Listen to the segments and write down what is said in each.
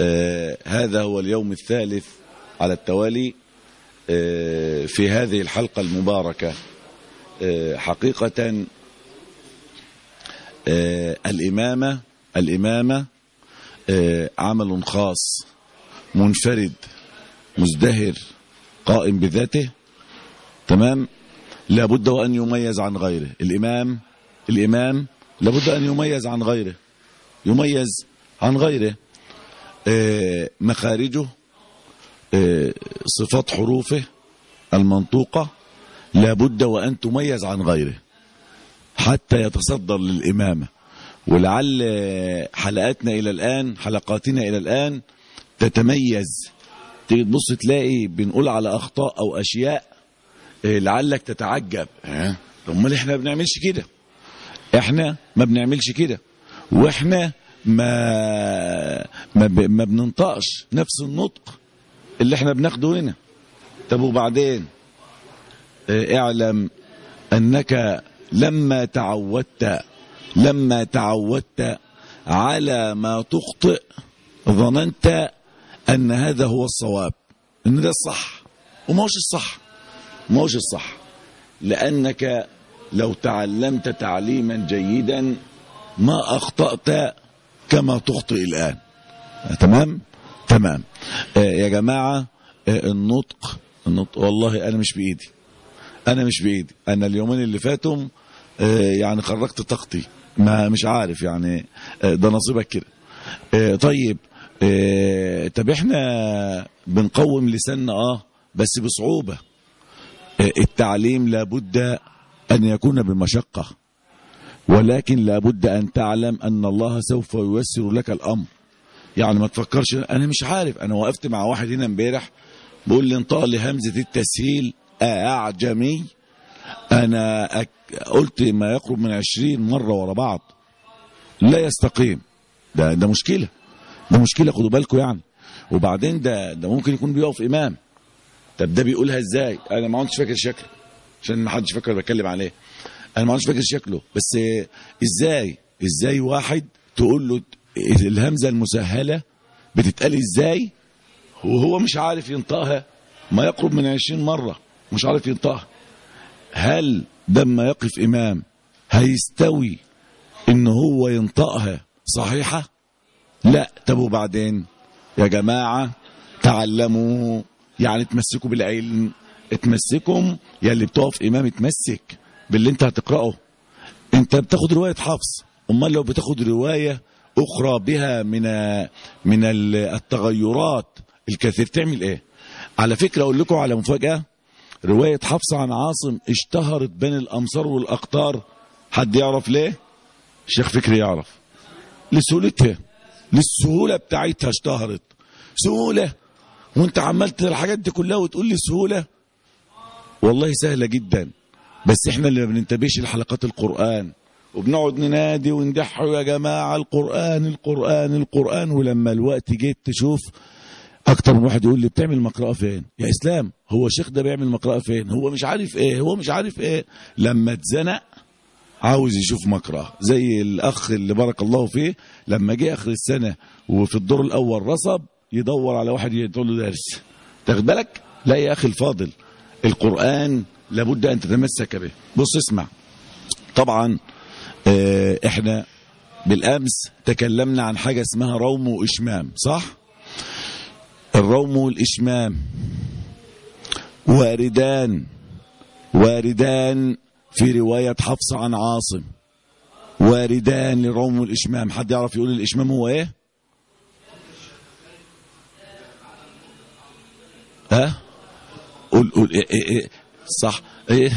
آه هذا هو اليوم الثالث على التوالي آه في هذه الحلقة المباركة. آه حقيقة الإمامة الإمامة عمل خاص منفرد مزدهر قائم بذاته. تمام؟ لابد وأن يميز عن غيره. الإمام الإمام لابد أن يميز عن غيره. يميز عن غيره. مخارجه آه صفات حروفه المنطوقة لابد وأن تميز عن غيره حتى يتصدر للإمامة. ولعل حلقاتنا إلى الآن حلقاتنا إلى الآن تتميز. تيجي تبص تلاقي بنقول على أخطاء أو أشياء لعلك تتعجب. أمال إحنا ما بنعملش كده؟ إحنا ما بنعملش كده. وإحنا ما ما. ما بننطقش نفس النطق اللي إحنا بناخده هنا. طب وبعدين؟ اعلم انك لما تعودت لما تعودت على ما تخطئ ظننت أن هذا هو الصواب إن ده الصح. وما هوش الصح ما هوش الصح. لأنك لو تعلمت تعليما جيدا ما أخطأت كما تخطئ الآن. تمام؟ تمام. آه يا جماعة آه النطق النطق والله أنا مش بإيدي. أنا مش بإيدي. أنا اليومين اللي آه يعني خرجت طاقتي. ما مش عارف يعني آه ده نصيبك كده. آه طيب آه طب إحنا بنقوم لساننا آه بس بصعوبة. آه التعليم لابد أن يكون بمشقة. ولكن لابد أن تعلم أن الله سوف ييسر لك الأمر. يعني ما تفكرش أنا مش عارف. أنا وقفت مع واحد هنا امبارح بيقول لي انطق لي همزه التسهيل أعجمي. أنا أك... قلت ما يقرب من عشرين مرة ورا بعض. لا يستقيم. ده ده مشكلة. ده مشكلة خدوا بالكم يعني. وبعدين ده ده ممكن يكون بيقف إمام. طب ده بيقولها إزاي؟ أنا ما كنتش فاكر شكله عشان ما حدش فاكر بتكلم عليه. أنا ما فاكر شكله بس إزاي إزاي واحد تقول له الهمزة المسهلة بتتقال إزاي؟ وهو مش عارف ينطقها ما يقرب من عشرين مرة مش عارف ينطقها. هل لما يقف إمام هيستوي إن هو ينطقها صحيحة؟ لا. طب وبعدين؟ يا جماعة تعلموا يعني تمسكوا بالعلم اتمسكم يا اللي بتقف إمام اتمسك. باللي انت هتقرأه. انت بتاخد رواية حفص. امال لو بتاخد رواية أخرى بها من من التغيرات الكثير تعمل إيه؟ على فكرة أقول لكم على مفاجأة. رواية حفص عن عاصم اشتهرت بين الأمصار والأقطار. حد يعرف ليه؟ الشيخ فكري يعرف. لسهولتها. للسهولة بتاعتها اشتهرت. سهولة. وانت عملت الحاجات دي كلها وتقول لي سهولة؟ والله سهلة جدا. بس إحنا اللي ما بننتبهش لحلقات القرآن وبنقعد ننادي وندحوا يا جماعة القرآن القرآن القرآن. ولما الوقت جيت تشوف أكتر من واحد يقول لي بتعمل مقرأة فين؟ يا إسلام هو الشيخ ده بيعمل مقرأة فين؟ هو مش عارف إيه هو مش عارف إيه. لما اتزنق عاوز يشوف مقرأة زي الأخ اللي بارك الله فيه لما جه آخر السنة وفي الدور الأول رصب يدور على واحد يدعو له درس. تاخد بالك؟ لا يا أخي الفاضل القرآن لابد أن تتمسك به. بص اسمع. طبعا آه إحنا بالأمس تكلمنا عن حاجة اسمها روم وإشمام صح؟ الروم والإشمام واردان واردان في رواية حفص عن عاصم. واردان للروم والإشمام. حد يعرف يقول الإشمام هو إيه؟ ها؟ قول قول إيه إيه إيه؟ صح. إيه؟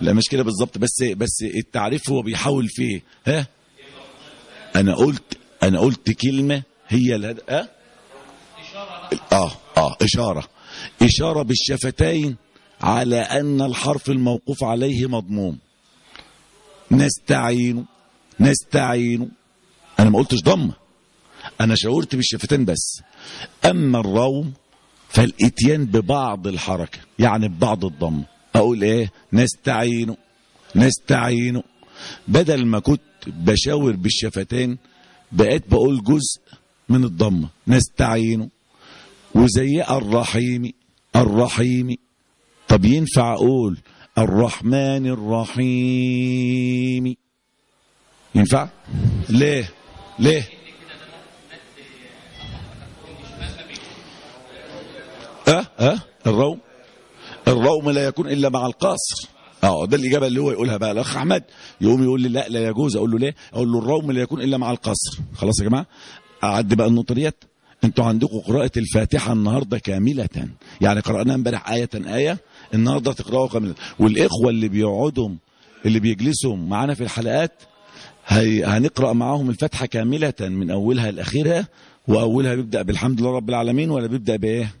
لا مش كده بالظبط. بس بس التعريف هو بيحاول فيه. ها؟ أنا قلت أنا قلت كلمة هي الهد... ها؟ آه آه إشارة. إشارة بالشفتين على أن الحرف الموقوف عليه مضموم. نستعين نستعين. أنا ما قلتش ضمه أنا شاورت بالشفتين بس. أما الروم فالإتيان ببعض الحركة يعني ببعض الضم. أقول إيه؟ نستعين نستعين بدل ما كنت بشاور بالشفتين بقيت بقول جزء من الضمة. نستعين وزي الرحيم الرحيم طب ينفع أقول الرحمن الرحيم ينفع؟ ليه؟ ليه؟ أه؟ أه؟ الروم؟ الروم لا يكون إلا مع القصر آه ده الإجابة اللي هو يقولها بقى الأخ أحمد. يقوم يقول لي لا لا يجوز. أقول له ليه؟ أقول له الروم لا يكون إلا مع القصر خلاص يا جماعة اعدي بقى النقطة ديت. أنتوا عندكم قراءة الفاتحة النهارده كاملة. يعني قرأناها امبارح آية آية النهارده تقراوها كاملة. والإخوة اللي بيقعدوا اللي بيجلسوا معانا في الحلقات هي هنقرأ معاهم الفاتحة كاملة من أولها لآخرها وأولها بيبدأ بالحمد لله رب العالمين ولا بيبدأ بإيه؟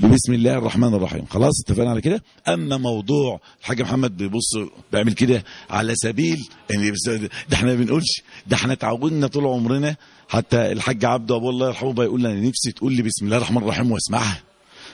بسم الله الرحمن الرحيم. خلاص اتفقنا على كده؟ أما موضوع الحاج محمد بيبص بيعمل كده على سبيل يعني بس- ده إحنا ما بنقولش ده إحنا اتعودنا طول عمرنا. حتى الحاج عبده ابو الله يرحمه بيقول لي أنا نفسي تقول لي بسم الله الرحمن الرحيم واسمعها.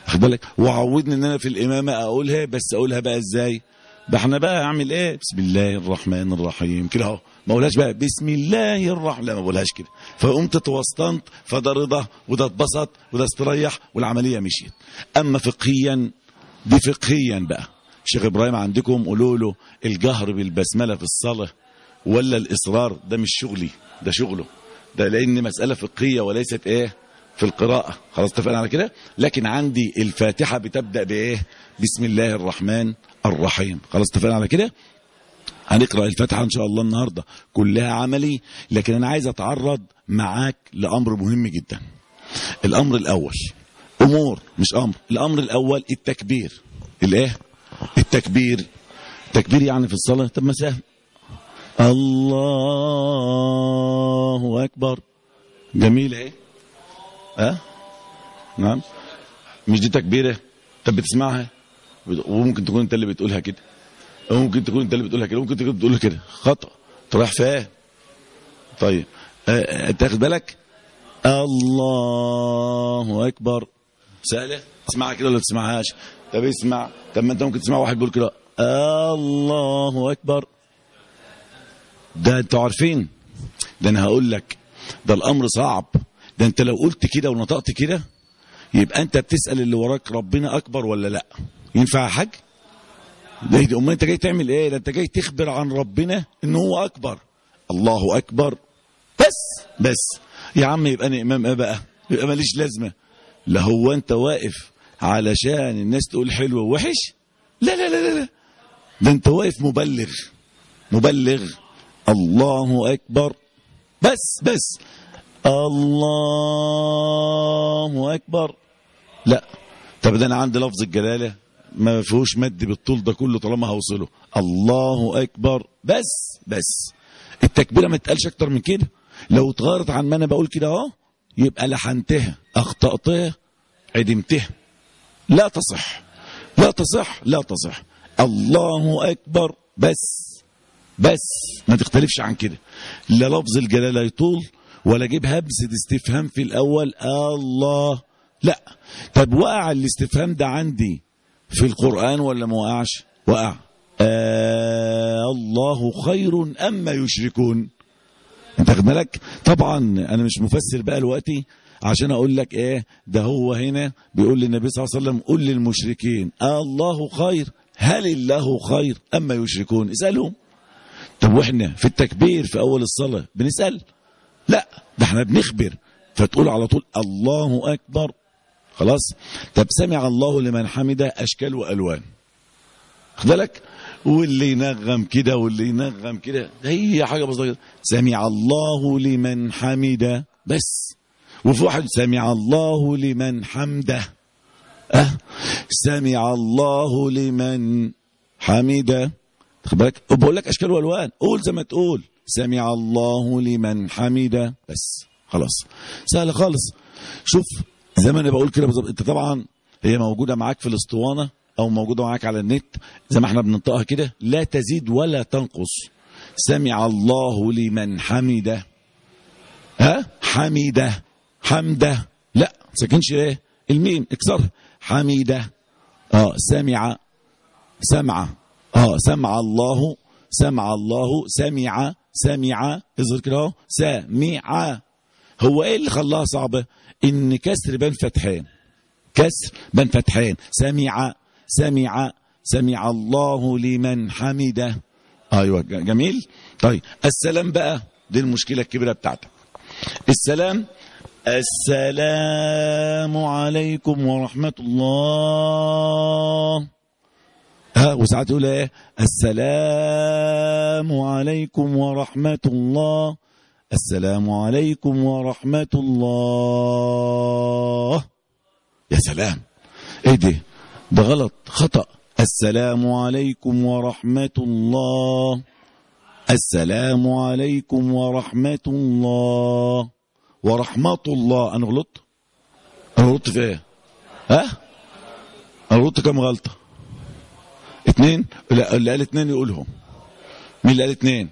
واخد بالك؟ وعودني إن أنا في الإمامة أقولها بس أقولها بقى إزاي؟ ده إحنا بقى أعمل إيه؟ بسم الله الرحمن الرحيم كده أهو. ما اقولهاش بقى بسم الله الرحمن لا ما بقولهاش كده. فقمت توسطنت فده رضا وده اتبسط وده استريح والعملية مشيت. أما فقهيا دي فقهيا بقى. شيخ إبراهيم عندكم قولوا له الجهر بالبسملة في الصلاة ولا الإصرار؟ ده مش شغلي ده شغله. ده لأن مسألة فقهية وليست إيه؟ في القراءة. خلاص اتفقنا على كده؟ لكن عندي الفاتحة بتبدأ بإيه؟ بسم الله الرحمن الرحيم. خلاص اتفقنا على كده؟ هنقرأ الفاتحة إن شاء الله النهاردة. كلها عملي لكن أنا عايز أتعرض معاك لأمر مهم جدا. الأمر الأول أمور مش أمر الأمر الأول التكبير. الإيه؟ التكبير. التكبير يعني في الصلاة؟ طب ما سهل. الله أكبر. جميل إيه؟ ها؟ نعم. مش دي تكبيرة؟ طب بتسمعها؟ وممكن تكون أنت اللي بتقولها كده. وممكن تكون انت اللي بتقولها كده وممكن تكون بتقولها كده. خطأ. تروح فيها. طيب. آه، آه، تاخد بالك؟ الله أكبر. سهلة؟ تسمعها كده ولا تسمعهاش؟ طب اسمع. طب ما انت ممكن تسمع واحد بيقول كده. الله أكبر. ده أنتوا عارفين. ده أنا هقول لك. ده الأمر صعب. ده انت لو قلت كده ونطقت كده يبقى انت بتسأل اللي وراك ربنا أكبر ولا لا؟ ينفع يا حاج؟ ده أمال أنت جاي تعمل إيه؟ ده أنت جاي تخبر عن ربنا ان هو أكبر. الله أكبر. بس بس. يا عم يبقى أنا إمام إيه بقى؟ يبقى ماليش لازمة. لا هو أنت واقف علشان الناس تقول حلو ووحش؟ لا لا لا لا. ده أنت واقف مبلغ. مبلغ. الله أكبر. بس بس. الله أكبر. لا. طب ده أنا عندي لفظ الجلالة. ما فيهوش مد بالطول ده كله طالما هوصله. الله أكبر. بس بس. التكبيرة ما تقالش أكتر من كده. لو اتغيرت عن ما أنا بقول كده أهو يبقى لحنتها أخطأتها عدمتها. لا تصح. لا تصح لا تصح. الله أكبر. بس بس. ما تختلفش عن كده. لا لفظ الجلالة يطول ولا أجيب همزه استفهام في الأول. الله. لا. طب وقع الاستفهام ده عندي في القرآن ولا ما وقعش وقع آه الله خير اما يشركون. أنت خد بالك؟ طبعا أنا مش مفسر بقى دلوقتي عشان أقول لك إيه ده هو هنا بيقول للنبي صلى الله عليه وسلم قل للمشركين آه الله خير هل الله خير اما يشركون؟ اسألهم. طب وإحنا في التكبير في أول الصلاة بنسأل؟ لا ده إحنا بنخبر فتقول على طول الله أكبر. خلاص؟ طب سمع الله لمن حمده أشكال وألوان. خد بالك؟ واللي ينغم كده واللي ينغم كده. ده هي حاجة بسيطة كده. سمع الله لمن حمده بس. وفي واحد سمع الله لمن حمده. أه؟ سمع الله لمن حمده. خد بالك؟ بقول لك أشكال وألوان. قول زي ما تقول. سمع الله لمن حمده بس. خلاص. سهله خالص. شوف زي ما أنا بقول كده بالظبط. انت طبعا هي موجودة معاك في الاسطوانة أو موجودة معاك على النت زي ما إحنا بننطقها كده لا تزيد ولا تنقص. سمع الله لمن حمده. ها؟ حمده. حمده. لا ما تسكنش إيه؟ الميم اكسرها حمده. آه سمع. سمع. آه سمع الله. سمع الله. سمع. سمع. اظهر كده اهو. سمع. هو إيه اللي خلاها صعبة؟ إن كسر بين فتحين. كسر بين فتحين. سمع سمع سمع الله لمن حمده. ج- جميل؟ طيب السلام بقى. دي المشكلة الكبيرة بتاعتك. السلام السلام عليكم ورحمة الله. ها وساعات يقول إيه؟ السلام عليكم ورحمة الله. السلام عليكم ورحمة الله. يا سلام. إيه دي؟ ده غلط. خطأ. السلام عليكم ورحمة الله. السلام عليكم ورحمة الله. ورحمة الله. أنا غلطت؟ أنا غلطت في إيه؟ ها؟ أنا غلطت كم غلطة؟ اتنين؟ لا اللي قال اتنين يقولهم. مين اللي قال اتنين؟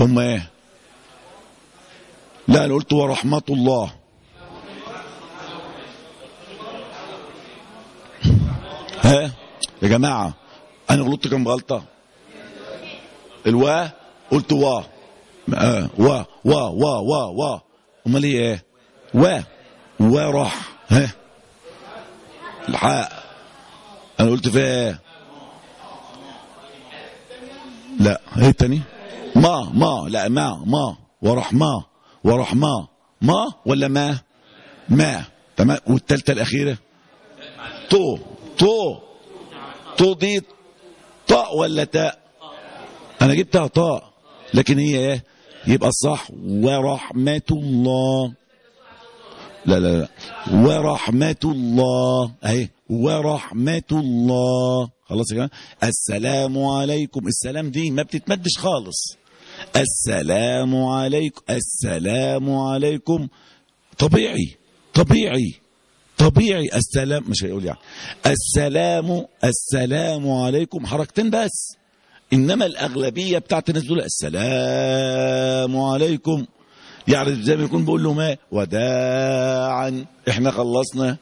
هم إيه؟ لا أنا قلت ورحمة الله. ها؟ يا جماعة أنا غلطت كم غلطة؟ الوا قلت وا آه وا وا وا وا وا أمال هي إيه؟ وا وراح ها؟ الحق أنا قلت فيها إيه؟ لا إيه التاني ما ما لا ما ما. ورحمة ورحمة ما. ولا ما؟ ما. تمام؟ والتالتة الأخيرة؟ طو طو طو دي طاء ولا تاء؟ أنا جبتها طاء. لكن هي إيه؟ يبقى الصح. ورحمة الله لا لا لا. ورحمة الله أهي. ورحمة الله خلاص يا جماعة؟ السلام عليكم. السلام دي ما بتتمدش خالص. السلام عليكم السلام عليكم. طبيعي طبيعي طبيعي. السلام مش هيقول يعني. السلام السلام عليكم. حركتين بس. إنما الأغلبية بتاعت الناس دول السلام عليكم. يعني زي ما يكون بيقول لهم إيه وداعا. إحنا خلصنا.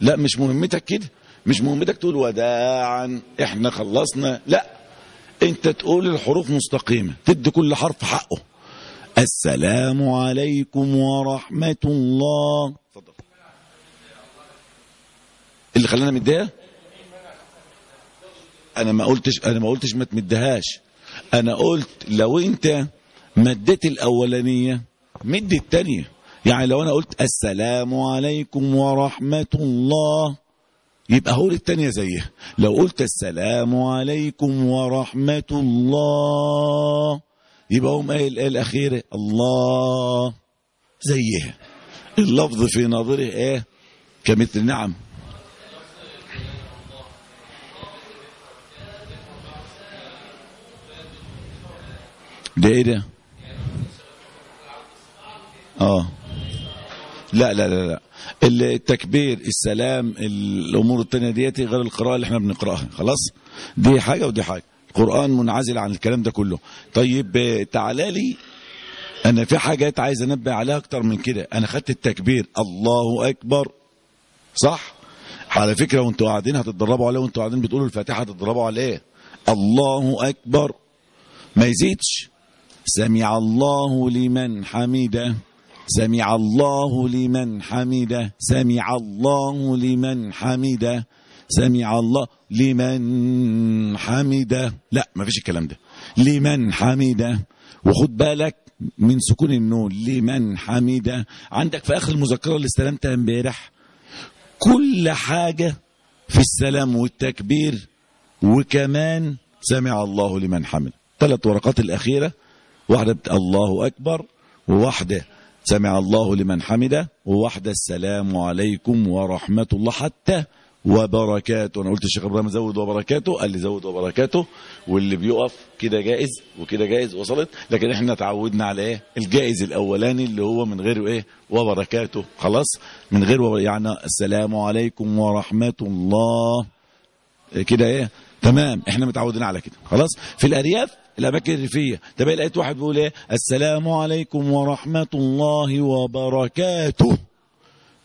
لا مش مهمتك كده. مش مهمتك تقول وداعا. إحنا خلصنا. لا. انت تقول الحروف مستقيمة تدي كل حرف حقه. السلام عليكم ورحمة الله. اتفضل. اللي خلانا متضايق أنا ما قلتش أنا ما قلتش ما تمدهاش. أنا قلت لو أنت مديت الأولانية مد الثانية يعني لو أنا قلت السلام عليكم ورحمة الله. يبقى هو الثانية زيها. لو قلت السلام عليكم ورحمة الله يبقى هم قايل الاخيره الله زيها. اللفظ في نظره إيه؟ كمثل نعم. ده إيه ده؟ آه. لا لا لا لا. التكبير السلام الأمور التانية ديتي غير القراءة اللي إحنا بنقرأها. خلاص؟ دي حاجة ودي حاجة. القرآن منعزل عن الكلام ده كله. طيب تعالى لي. أنا في حاجات عايز أنبه عليها أكتر من كده. أنا خدت التكبير. الله أكبر. صح؟ على فكرة وانتوا قاعدين هتتدربوا عليه وانتوا قاعدين بتقولوا الفاتحة هتتدربوا عليه. الله أكبر. ما يزيدش. سمع الله لمن حمده. سمع الله لمن حمده سمع الله لمن حمده سمع الله لمن حمده. لا ما فيش الكلام ده. لمن حمده. وخد بالك من سكون النون. لمن حمده. عندك في آخر المذكرة اللي استلمتها امبارح كل حاجة في السلام والتكبير وكمان سمع الله لمن حمده. ثلاث ورقات الأخيرة واحدة الله أكبر وواحدة سمع الله لمن حمده. وواحده السلام عليكم ورحمة الله حتى وبركاته. أنا قلت الشيخ إبراهيم زود وبركاته. قال لي زود وبركاته. واللي بيقف كده جائز وكده جائز وصلت. لكن إحنا تعودنا على إيه؟ الجائز الأولاني اللي هو من غير إيه؟ وبركاته. خلاص؟ من غير. يعني السلام عليكم ورحمة الله. كده إيه؟ تمام. إحنا متعودين على كده. خلاص؟ في الأرياف الأماكن الريفية. تبقى لقيت واحد بيقول إيه؟ السلام عليكم ورحمة الله وبركاته.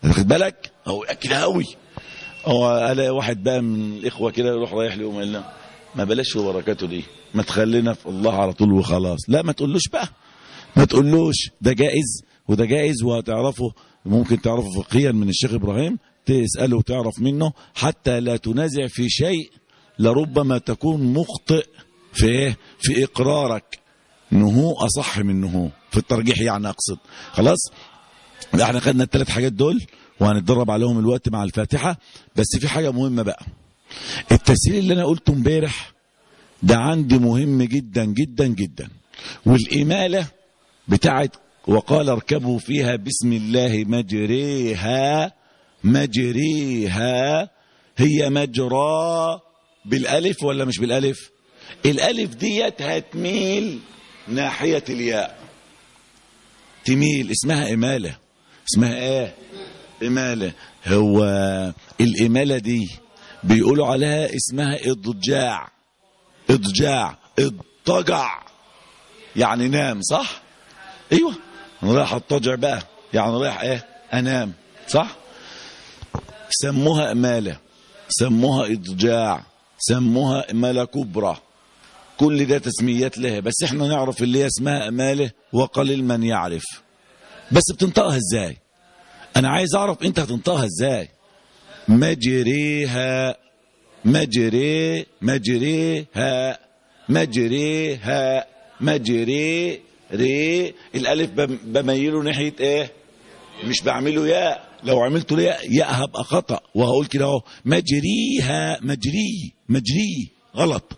واخد بالك؟ هو كده قوي. هو الاقي واحد بقى من الإخوة كده يروح رايح لي يقوم قايل له ما بلاش وبركاته دي ما تخلينا في الله على طول وخلاص. لا ما تقولوش بقى. ما تقولوش. ده جائز وده جائز وهتعرفه ممكن تعرفه فقهيا من الشيخ إبراهيم تسأله وتعرف منه حتى لا تنازع في شيء لربما تكون مخطئ. في إيه في إقرارك. انه أصح من انه في الترجيح يعني أقصد. خلاص؟ لا إحنا خدنا الثلاث حاجات دول وهنتدرب عليهم الوقت مع الفاتحة. بس في حاجة مهمة بقى. التسهيل اللي أنا قلته امبارح ده عندي مهم جدا جدا جدا. والإمالة بتاعت وقال اركبوا فيها بسم الله مجريها مجريها. هي مجرى بالألف ولا مش بالألف؟ الألف ديت هتميل ناحية الياء. تميل. اسمها إمالة. اسمها إيه؟ إمالة. هو الإمالة دي بيقولوا عليها اسمها إضجاع. إضجاع. إضطجع. يعني نام صح؟ أيوه. أنا رايح أضطجع بقى. يعني رايح إيه؟ أنام صح؟ سموها إمالة. سموها إضجاع. سموها إمالة كبرى. كل ده تسميات لها بس إحنا نعرف اللي هي اسمها اماله وقليل من يعرف. بس بتنطقها إزاي؟ أنا عايز أعرف أنت هتنطقها إزاي. مجريها مجري مجريها مجريها مجري ري الألف بم- بميله ناحية إيه؟ مش بعمله ياء. لو عملته ياء ياء هبقى خطأ. وهقول كده أهو مجريها مجري مجري غلط.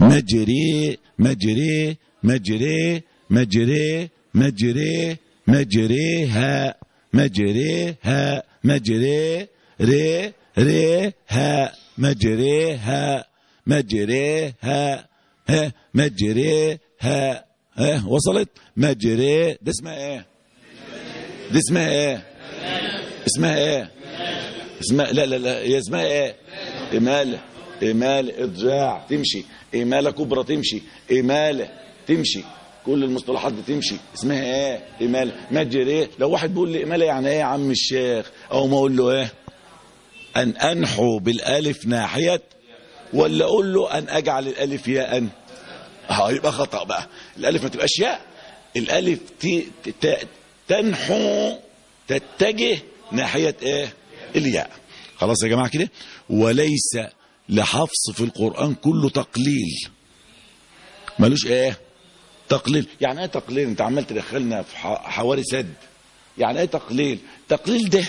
مجري مجري مجري مجري مجري مجريها مجريها مجري ري ري ها مجريها مجريها ها مجريها ها وصلت؟ مجري ده اسمها إيه؟ دي اسمها إيه؟ اسمها إيه؟ اسمها لا لا لا هي اسمها إيه؟ إمالة إمالة إضجاع تمشي. إمالة كبرى تمشي؟ إمالة تمشي؟ كل المصطلحات دي تمشي اسمها إيه؟ إمالة مجري لو واحد بيقول لي إمالة يعني إيه يا عم الشيخ؟ أو ما أقول له إيه؟ أن أنحو بالألف ناحية ولا أقول له أن أجعل الألف ياء؟ هيبقى خطأ بقى. الألف ما تبقاش ياء. الألف ت- ت- تنحو تتجه ناحية إيه؟ الياء. خلاص يا جماعة كده. وليس لحفص في القرآن كله تقليل. ملوش إيه؟ تقليل. يعني إيه تقليل؟ أنت عمال تدخلنا في حواري سد. يعني إيه تقليل؟ تقليل ده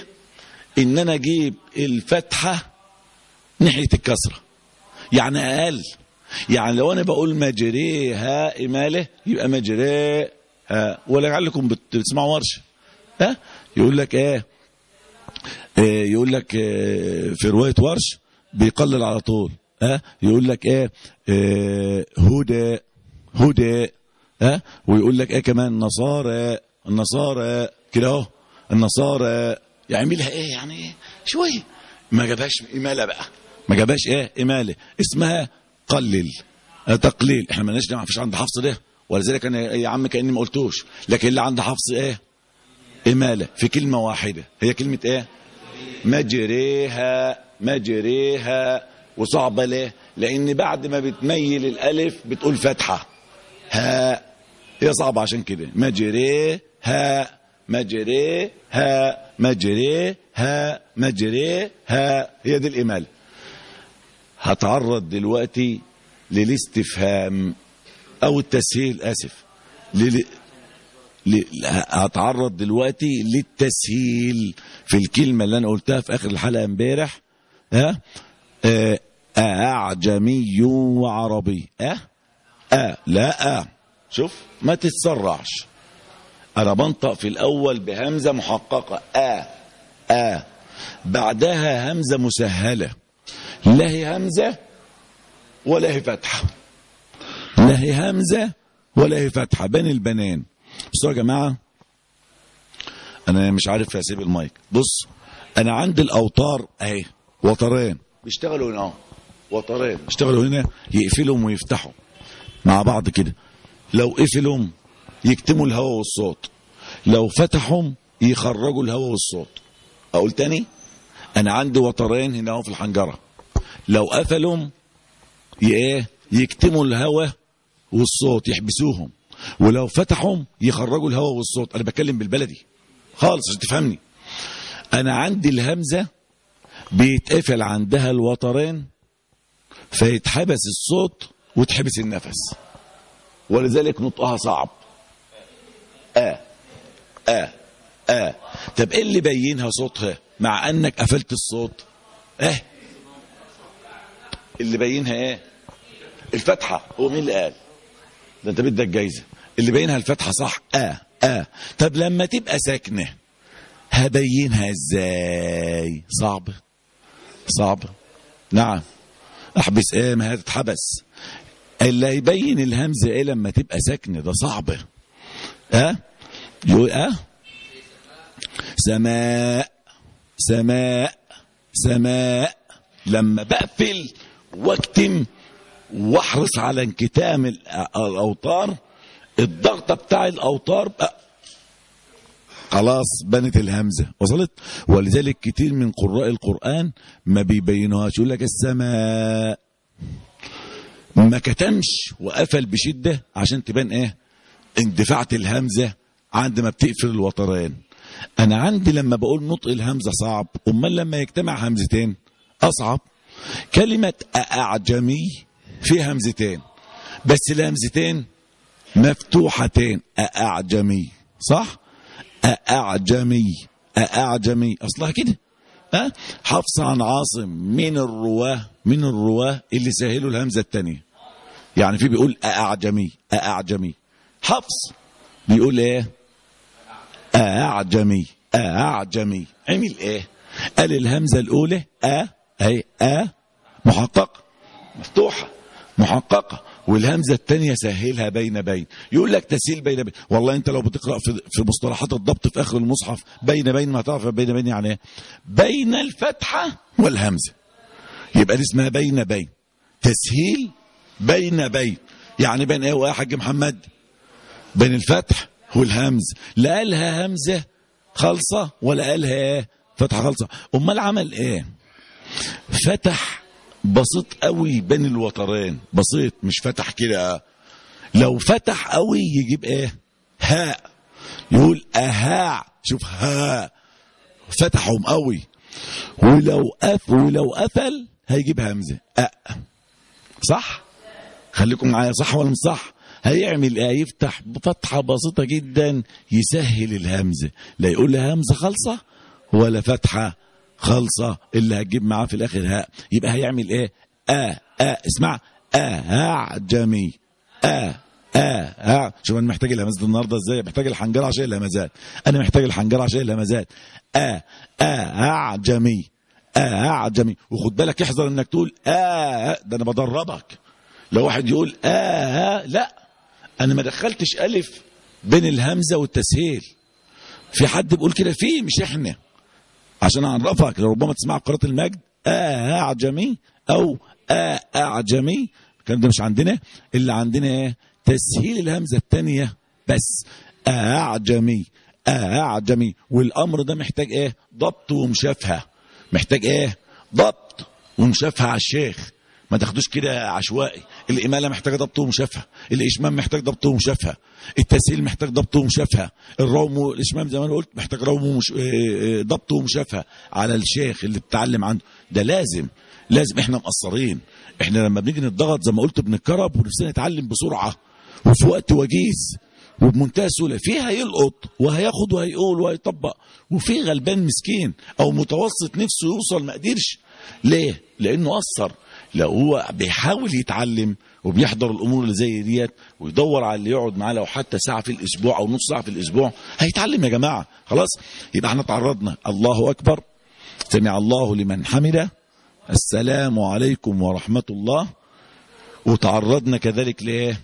إن أنا أجيب الفتحة ناحية الكسرة. يعني أقل. يعني لو أنا بقول مجريها إمالة يبقى مجريها. ولعلكم بت- بتسمعوا ورشة. ها؟ يقول لك إيه؟ آه، يقول لك آه، في رواية ورش بيقلل على طول. ها؟ يقول لك إيه؟ آه، هدى هدى ها؟ ويقول لك إيه كمان؟ نصارى النصارى كده أهو. النصارى يعملها إيه؟ يعني إيه؟ شوية. ما جابهاش إمالة بقى. ما جابهاش إيه؟ إمالة. اسمها قلل. آه، تقليل. إحنا مالناش دعوة مفيش عند حفص ده. ولذلك أنا يا عم كأني ما قلتوش. لكن اللي عند حفص إيه؟ إمالة. في كلمة واحدة. هي كلمة إيه؟ مجريها. مجريها وصعبة ليه؟ لأن بعد ما بتميل الألف بتقول فتحة ها هي صعبة عشان كده. مجريها مجريها مجريها مجريها هي دي الإمالة هتعرض دلوقتي للاستفهام أو التسهيل آسف. لل... هتعرض دلوقتي للتسهيل في الكلمة اللي أنا قلتها في آخر الحلقة امبارح. آه، أعجمي وعربي. أه أه لا أه شوف ما تتسرعش. أنا بنطق في الأول بهمزة محققة. أه أه بعدها همزة مسهلة. لا هي همزة ولا هي فتحة. لا هي همزة ولا هي فتحة بين البنان بصوا يا جماعة. أنا مش عارف أسيب المايك. بص أنا عندي الأوتار أهي. وترين بيشتغلوا هنا. أهو وترين بيشتغلوا هنا يقفلهم ويفتحوا. مع بعض كده. لو قفلهم يكتموا الهواء والصوت. لو فتحهم يخرجوا الهواء والصوت. أقول تاني؟ أنا عندي وترين هنا في الحنجرة. لو قفلهم إيه يكتموا الهواء والصوت يحبسوهم. ولو فتحهم يخرجوا الهواء والصوت. أنا بتكلم بالبلدي. خالص عشان تفهمني. أنا عندي الهمزة بيتقفل عندها الوترين فيتحبس الصوت وتحبس النفس. ولذلك نطقها صعب. آه آه آه. طب إيه اللي بينها صوتها مع إنك قفلت الصوت؟ آه اللي بينها إيه؟ الفتحة هو مين اللي قال؟ ده أنت بدك جايزة. اللي بينها الفتحة صح. آه آه. طب لما تبقى ساكنة هبينها إزاي؟ صعب. صعب نعم. أحبس إيه ما هتتحبس اللي هيبين الهمزة إيه لما تبقى ساكنة؟ ده صعب آه يقول آه سماء. سماء. سماء. لما بقفل واكتم واحرص على انكتام الأوتار الضغطة بتاع الأوتار خلاص بنت الهمزة. وصلت؟ ولذلك كتير من قراء القرآن ما بيبينوهاش يقول لك السماء ما كتمش وقفل بشدة عشان تبان إيه؟ اندفعت الهمزة عند ما بتقفل الوترين. أنا عندي لما بقول نطق الهمزة صعب أمال لما يجتمع همزتين؟ أصعب. كلمة اعجمي في همزتين بس الهمزتين مفتوحتين. اعجمي صح؟ اعجمي اعجمي أصلها كده. ها؟ حفص عن عاصم. من الرواة من الرواة اللي سهلوا الهمزة الثانية يعني في بيقول اعجمي اعجمي حفص بيقول إيه؟ أعجمي أعجمي عمل إيه؟ قال الهمزة الأولى أ أي أ محققة مفتوحة. محققة. والهمزة الثانية سهلها بين بين. يقول لك تسهيل بين بين. والله أنت لو بتقرأ في, مصطلحات الضبط في آخر المصحف بين بين ما تعرف بين بين يعني إيه؟ بين الفتحة والهمزة. يبقى دي اسمها بين بين. تسهيل بين بين. يعني بين إيه يا حاج محمد؟ بين الفتح والهمز. لا قالها همزة خالصة ولا قالها إيه؟ فتحة خالصة. أمال عمل إيه؟ فتح بسيط قوي بين الوترين. بسيط مش فتح كده. لو فتح قوي يجيب إيه؟ هاء. يقول اهاع شوف ها فتحهم قوي. ولو قف ولو قفل هيجيب همزة. أ. صح؟ خليكم معايا. صح ولا مش صح؟ هيعمل إيه؟ يفتح بفتحه بسيطة جدا يسهل الهمزة. لا يقول لها همزة خالصة ولا فتحة. خالصه اللي هتجيب معاه في الآخر هاء. يبقى هيعمل إيه؟ آ آ اسمع. اعجمي آ آه آه شوف أنا محتاج الهمزات النهارده إزاي؟ محتاج الحنجرة عشان الهمزات. أنا محتاج الحنجرة عشان الهمزات. آه آه اعجمي آه اعجمي وخد بالك احذر إنك تقول آه ده أنا بدربك. لو واحد يقول آه لا. أنا ما دخلتش ألف بين الهمزة والتسهيل. في حد بيقول كده؟ فيه مش إحنا. عشان أعرفك ربما تسمع قراءه المجد. آه أعجمي أو آه أعجمي. الكلام ده مش عندنا اللي عندنا إيه؟ تسهيل الهمزة الثانية بس. أعجمي أعجمي. والأمر ده محتاج إيه؟ ضبط ومشافهة. محتاج إيه؟ ضبط ومشافهة على الشيخ. ما تاخدوش كده عشوائي. الإمالة محتاجة ضبط ومشافهة. الإشمام محتاج ضبط ومشافهة. التسهيل محتاج ضبط ومشافهة. الروم والإشمام زي ما أنا قلت محتاج روم ومش... ضبط ومشافهة على الشيخ اللي بتعلم عنده. ده لازم لازم. إحنا مقصرين. إحنا لما بنيجي نتضغط زي ما قلت بنتكرب ونفسنا نتعلم بسرعة وفي وقت وجيز وبمنتهى السهولة. في هيلقط وهياخد وهيقول وهيطبق وفي غلبان مسكين أو متوسط نفسه يوصل ما قدرش. ليه؟ لأنه قصر. لو هو بيحاول يتعلم وبيحضر الأمور اللي زي ديت ويدور على اللي يقعد معاه لو حتى ساعة في الأسبوع أو نص ساعة في الأسبوع هيتعلم يا جماعة. خلاص؟ يبقى إحنا تعرضنا. الله أكبر. سمع الله لمن حمده السلام عليكم ورحمة الله. وتعرضنا كذلك لايه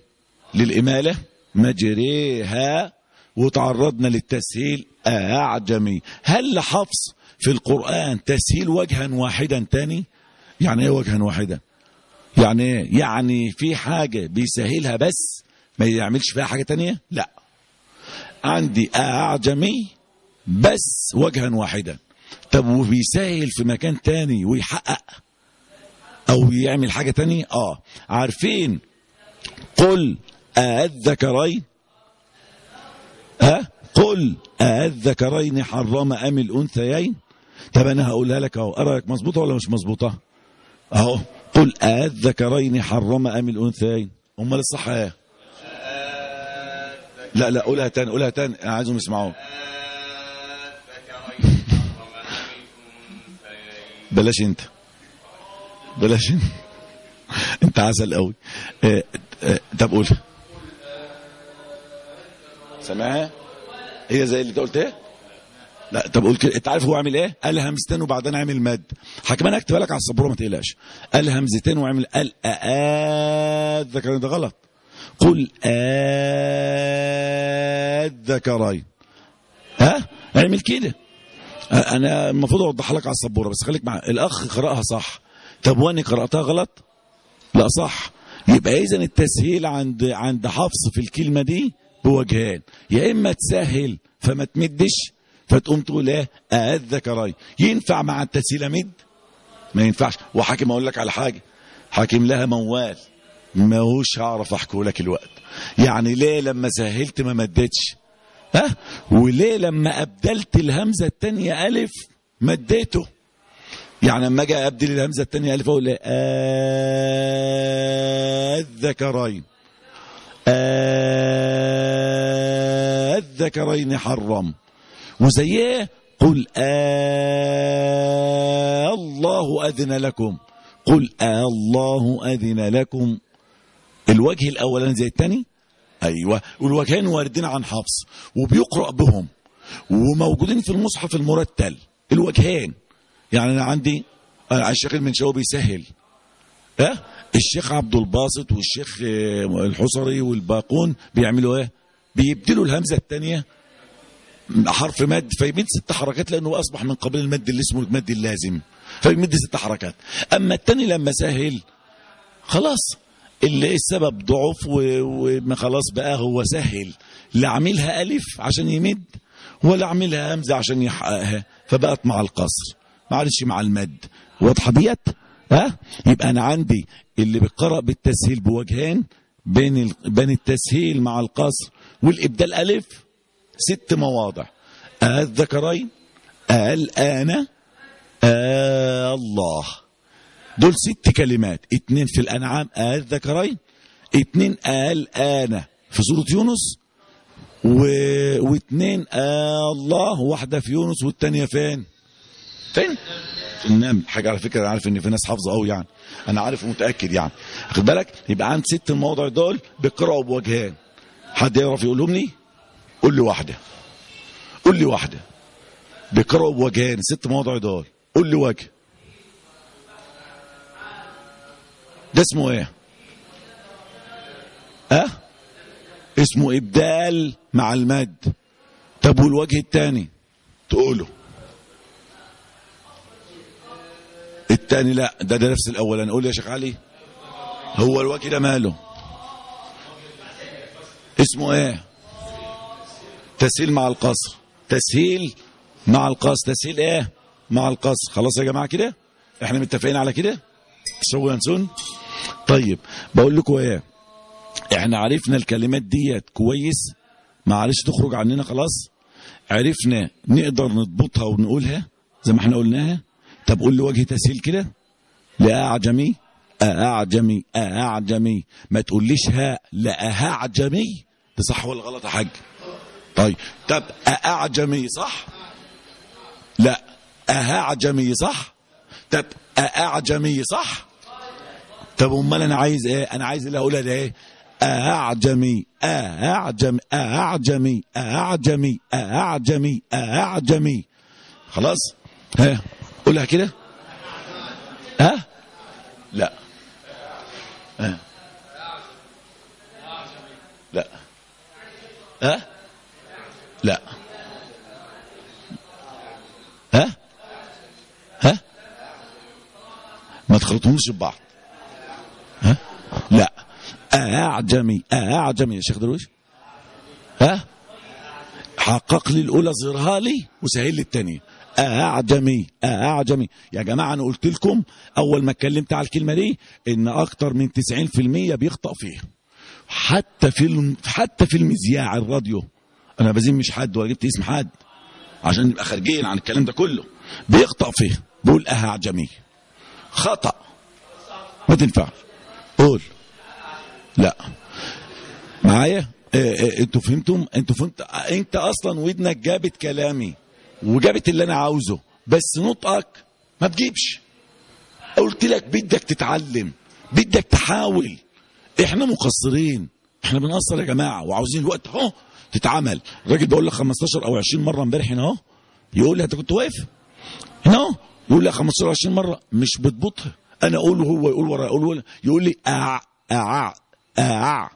للإمالة. مجريها. وتعرضنا للتسهيل. أعجمي. هل لحفص في القرآن تسهيل وجها واحدا تاني؟ يعني إيه وجها واحدا؟ يعني إيه يعني في حاجة بيسهلها بس ما يعملش فيها حاجة تانية؟ لا. عندي أعجمي بس وجها واحدا. طب وبيسهل في مكان تاني ويحقق أو يعمل حاجة تانية؟ آه. عارفين؟ قل الذكرين ها؟ قل أذكرين حرم أم الأنثيين؟ طب أنا هقولها لك أهو. أراك مظبوطة ولا مش مظبوطة؟ أهو. قل أذكرين حرم أم الأنثيين. أمال الصح إيه لا لا قولها تاني قولها تاني. أنا عايزهم يسمعوها. بلاش انت. بلاش انت. انت عسل قوي. آه آه طب قول. سامعها؟ هي زي اللي انت قلت إيه؟ لا طب قول كده انت عارف هو عامل إيه؟ قال همزتين وبعدين عامل مد. كمان اكتب لك على السبورة ما تقلقش. قال همزتين وعمل قال الذكرين ده غلط. قل الذكرين ها؟ اعمل كده. أنا المفروض اوضح لك على السبورة بس خليك مع الاخ قرأها صح. طب وأنا قرأتها غلط؟ لا صح. يبقى اذا التسهيل عند عند حفص في الكلمة دي بوجهين. يا إما تسهل فما تمدش فتقوم تقول إيه؟ الذكرين ينفع مع التسهيل ما ينفعش. وحاكم أقول لك على حاجة. حاكم لها موال. ما هوش هعرف أحكي لك الوقت. يعني ليه لما سهلت ما مدتش؟ ها؟ وليه لما أبدلت الهمزة الثانية ألف مديته؟ يعني لما أجي أبدل الهمزة الثانية ألف أقول الذكرين الذكرين حرم. وزيه قل آه الله أذن لكم. قل آه الله أذن لكم. الوجه الأولاني زي الثاني أيوة. والوجهين واردين عن حفص وبيقرأ بهم وموجودين في المصحف المرتل. الوجهين. يعني أنا عندي الشيخ المنشاوي بيسهل أه؟ الشيخ عبد الباسط والشيخ الحصري والباقون بيعملوا إيه؟ بيبدلوا الهمزة الثانية حرف مد فيمد ست حركات لأنه أصبح من قبيل المد اللي اسمه المد اللازم. فيمد ست حركات. أما الثاني لما سهل خلاص اللي السبب ضعف وما خلاص بقى هو سهل. لا عاملها ألف عشان يمد ولا عاملها همزة عشان يحققها. فبقت مع القصر. معلش مع المد. واضحة ديت؟ ها؟ يبقى أنا عندي اللي بيقرأ بالتسهيل بوجهين بين. بين التسهيل مع القصر والإبدال ألف ست مواضع. الذكرين الآن آه آلله. دول ست كلمات. اتنين في الأنعام الذكرين اتنين الآن في سورة يونس و... واتنين آه آلله واحدة في يونس والتانية فين؟ فين؟ في النمل. حاجة على فكرة أنا عارف إن في ناس حافظة أوي يعني. أنا عارف ومتأكد يعني. خد بالك؟ يبقى عند ست المواضع دول بيقرأوا بوجهين حد يعرف يقولهم لي؟ قول لي واحدة. قول لي واحدة. بيقرأوا بوجهين ست مواضع دول. قول لي وجه. ده اسمه إيه؟ آه اسمه إبدال مع المد. طب والوجه الثاني تقوله. الثاني لا ده ده نفس الاولاني قول يا شيخ علي. هو الوجه ده ماله؟ اسمه إيه؟ تسهيل مع القصر. تسهيل مع القصر. تسهيل إيه؟ مع القصر. خلاص يا جماعة كده؟ إحنا متفقين على كده؟ سووا ينسون طيب بقول لكم إيه؟ إحنا عرفنا الكلمات ديت كويس. معلش تخرج عننا خلاص. عرفنا نقدر نضبطها ونقولها زي ما إحنا قلناها. طب قول لي وجه تسهيل كده. لأعجمي أعجمي أعجمي ما تقوليش ها لا أعجمي. ده صح ولا غلط يا حاج؟ طيب. طب أعجمي صح؟ لا. أعجمي صح؟ طب أعجمي صح؟ طب أمال أنا عايز إيه؟ أنا عايز اللي اقولها ده إيه؟ أعجمي أعجمي أعجمي أعجمي أعجمي أعجمي خلاص؟ ها قولها كده. ها؟ لا. ها؟ لا. ها؟ لا. ها؟ ها؟ ما تخلطهمش ببعض. ها؟ لا. أعجمي أعجمي يا شيخ درويش. ها؟ حقق لي الأولى ظهرها لي وسهل لي الثانية أعجمي أعجمي. يا جماعة أنا قلت لكم أول ما اتكلمت على الكلمة دي إن أكتر من 90% بيخطأ فيها. حتى في. حتى في المذياع الراديو. أنا بزين مش حد ولا جبت اسم حد عشان نبقى خارجين عن الكلام ده كله. بيخطأ فيه. بيقول آه اعجمي خطأ. ما تنفع. قول. لا. معايا؟ إيه إيه أنتوا فهمتم؟ أنتوا فهمت؟ انت أصلا ودنك جابت كلامي وجابت اللي أنا عاوزه بس نطقك ما بجيبش قلت لك بدك تتعلم بدك تحاول. إحنا مقصرين. إحنا بنقصر يا جماعة وعاوزين الوقت أهو. تتعمل الراجل بيقول لك 15 أو 20 مرة امبارح هنا أهو. يقول لي أنت كنت واقف؟ هنا أهو. يقول لي 15 أو 20 مرة. مش بتبطها أنا أقول وهو يقول ورا يقول ورا. يقول لي أع أع أع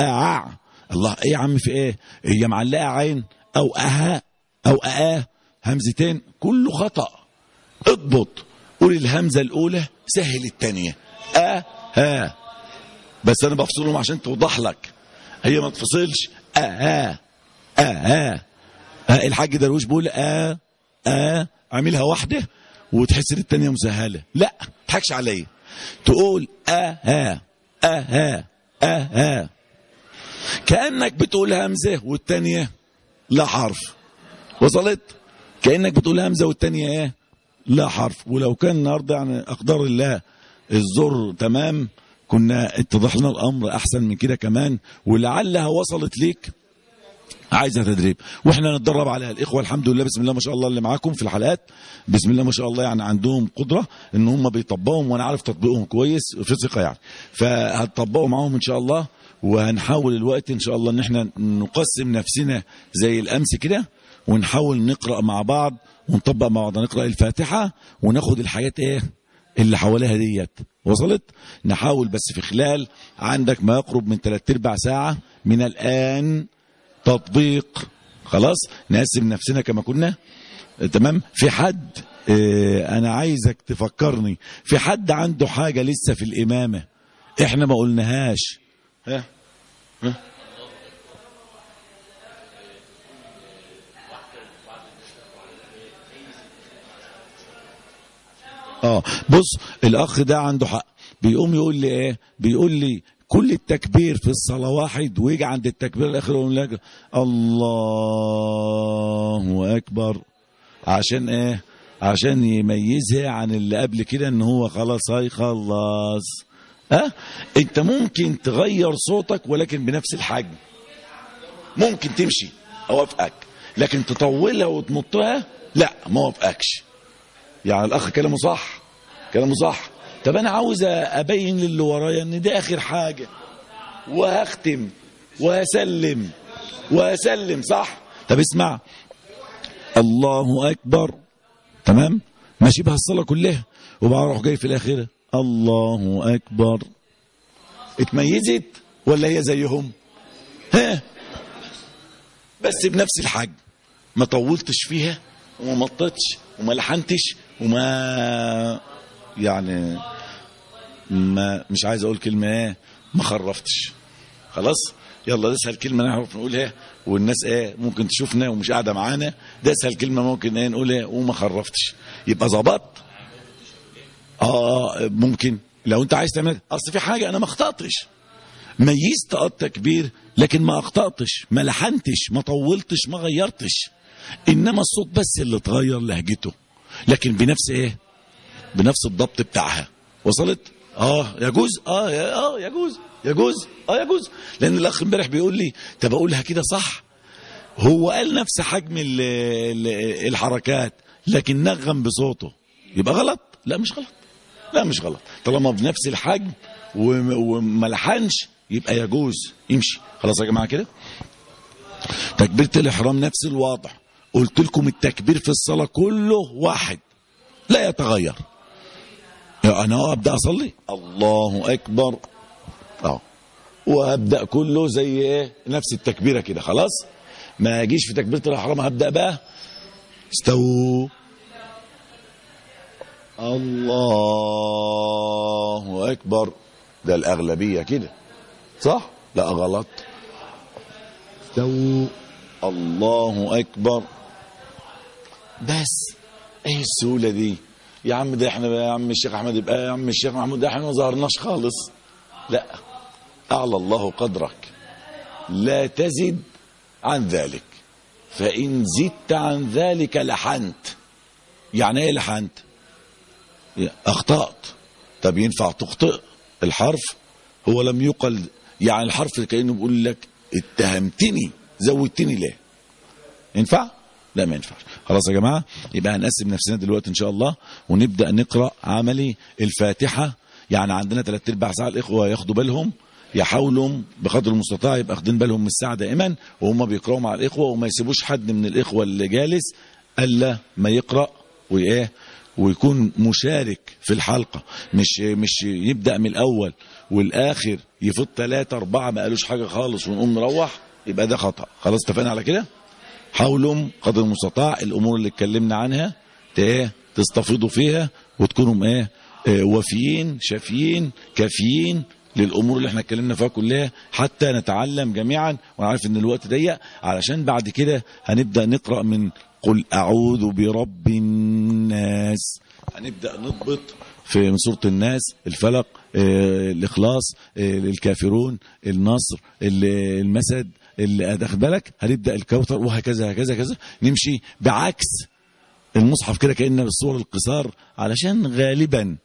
أع الله إيه يا عم في إيه؟ هي معلقة عين أو أها أو آه همزتين. كله خطأ. اضبط. قول الهمزة الأولى سهل الثانية آه ها بس أنا بفصلهم عشان توضح لك. هي ما تفصلش. آه آه آه آه, آه الحاج درويش بيقول آه آه عاملها واحدة وتحس ان الثانية مسهلة. لا تضحكش عليا. تقول آه ها آه ها آه ها كأنك بتقول همزة والثانية لا حرف. وصلت؟ كأنك بتقول همزة والتانية إيه؟ لا حرف. ولو كان النهارده يعني أقدار الله الزر تمام كنا اتضح لنا الأمر أحسن من كده كمان ولعلها وصلت ليك. عايزة تدريب. وإحنا نتدرب عليها. الإخوة الحمد لله بسم الله ما شاء الله اللي معاكم في الحلقات. بسم الله ما شاء الله يعني عندهم قدرة إن هم بيطبقهم وأنا عارف تطبيقهم كويس في ثقة يعني. فهتطبقوا معاهم إن شاء الله وهنحاول الوقت إن شاء الله إن إحنا نقسم نفسنا زي الأمس كده ونحاول نقرأ مع بعض ونطبق مع بعض نقرأ الفاتحة وناخد الحاجات إيه اللي حواليها ديت. وصلت؟ نحاول بس في خلال عندك ما يقرب من ثلاث أرباع ساعة من الآن تطبيق. خلاص؟ نقسم نفسنا كما كنا. تمام؟ في حد آه أنا عايزك تفكرني. في حد عنده حاجة لسه في الإمامة؟ إحنا ما قلناهاش. ها؟ ها؟ آه. بص الأخ ده عنده حق. بيقوم يقول لي إيه؟ بيقول لي كل التكبير في الصلاة واحد ويجي عند التكبير الآخر يقول لك الله أكبر. عشان إيه؟ عشان يميزها عن اللي قبل كده إن هو خلاص هيخلص ها؟ أنت ممكن تغير صوتك ولكن بنفس الحجم. ممكن تمشي. أوافقك. لكن تطولها وتمطها لا ما أوافقكش. يعني الأخ كلامه صح كلامه صح. طب أنا عاوز أبين للي ورايا إن دي آخر حاجة. وهختم وهسلم وهسلم صح؟ طب اسمع. الله أكبر. تمام؟ ماشي بها الصلاة كلها. وبعد أروح جاي في الآخرة. الله أكبر. اتميزت ولا هي زيهم؟ ها؟ بس بنفس الحجم. ما طولتش فيها وما مطتش وما لحنتش وما يعني ما مش عايز أقول كلمة إيه ما خرفتش. خلاص؟ يلا ده اسهل كلمة نعرف نقولها والناس إيه ممكن تشوفنا ومش قاعدة معانا ده اسهل كلمة ممكن إيه نقولها وما خرفتش. يبقى ظبطت آه ممكن. لو انت عايز تعمل اصل في حاجة أنا ما اخطأتش. ميزت آه التكبير لكن ما اخطأتش ما لحنتش ما طولتش ما غيرتش. إنما الصوت بس اللي اتغير لهجته. لكن بنفس إيه؟ بنفس الضبط بتاعها. وصلت؟ آه يجوز. آه آه يجوز. يجوز. آه يجوز. لأن الأخ امبارح بيقول لي طب أقولها كده صح. هو قال نفس حجم ال ال الحركات لكن نغم بصوته. يبقى غلط؟ لا مش غلط. لا مش غلط. طالما بنفس الحجم وما لحنش يبقى يجوز. يمشي. خلاص يا جماعة كده؟ تكبيرة الإحرام نفس الوضع قلت لكم التكبير في الصلاة كله واحد. لا يتغير. أنا أبدأ أصلي؟ الله أكبر. آه. وأبدأ كله زي إيه؟ نفس التكبيرة كده خلاص؟ ما اجيش في تكبيرة الأحرام هبدا بقى. استووا. الله أكبر. ده الأغلبية كده. صح؟ لا غلط. استووا. الله أكبر. بس. إيه السهولة دي؟ يا عم ده إحنا يا عم الشيخ أحمد يبقى يا عم الشيخ محمود ده إحنا ما ظهرناش خالص. لا أعلى الله قدرك. لا تزد عن ذلك. فإن زدت عن ذلك لحنت. يعني إيه لحنت؟ أخطأت. طب ينفع تخطئ؟ الحرف هو لم يقل. يعني الحرف كأنه بيقول لك اتهمتني زودتني ليه؟ ينفع؟ لا ما ينفعش. خلاص يا جماعة؟ يبقى هنقسم نفسنا دلوقتي إن شاء الله ونبدأ نقرأ عملي الفاتحة. يعني عندنا ثلاث أرباع ساعة الإخوة ياخدوا بالهم يحاولوا بقدر المستطاع يبقى واخدين بالهم من الساعة دائما وهم بيقرأوا مع الإخوة وما يسيبوش حد من الإخوة اللي جالس ألا ما يقرأ وإيه ويكون مشارك في الحلقة. مش مش يبدأ من الأول والآخر يفوت ثلاثة أربعة ما قالوش حاجة خالص ونقوم نروح يبقى ده خطأ. خلاص اتفقنا على كده؟ حاولوا قدر المستطاع الأمور اللي اتكلمنا عنها إيه؟ تستفيضوا فيها وتكونوا إيه؟ آه وفيين شافيين كافيين للأمور اللي إحنا اتكلمنا فيها كلها حتى نتعلم جميعا. وأنا عارف إن الوقت ضيق. علشان بعد كده هنبدأ نقرأ من قل أعوذ برب الناس. هنبدأ نضبط في سورة الناس الفلق آه الإخلاص الكافرون النصر المسد اخد بالك هنبدأ الكوثر وهكذا هكذا كذا نمشي بعكس المصحف كده كأنه بالصور القصار علشان غالبا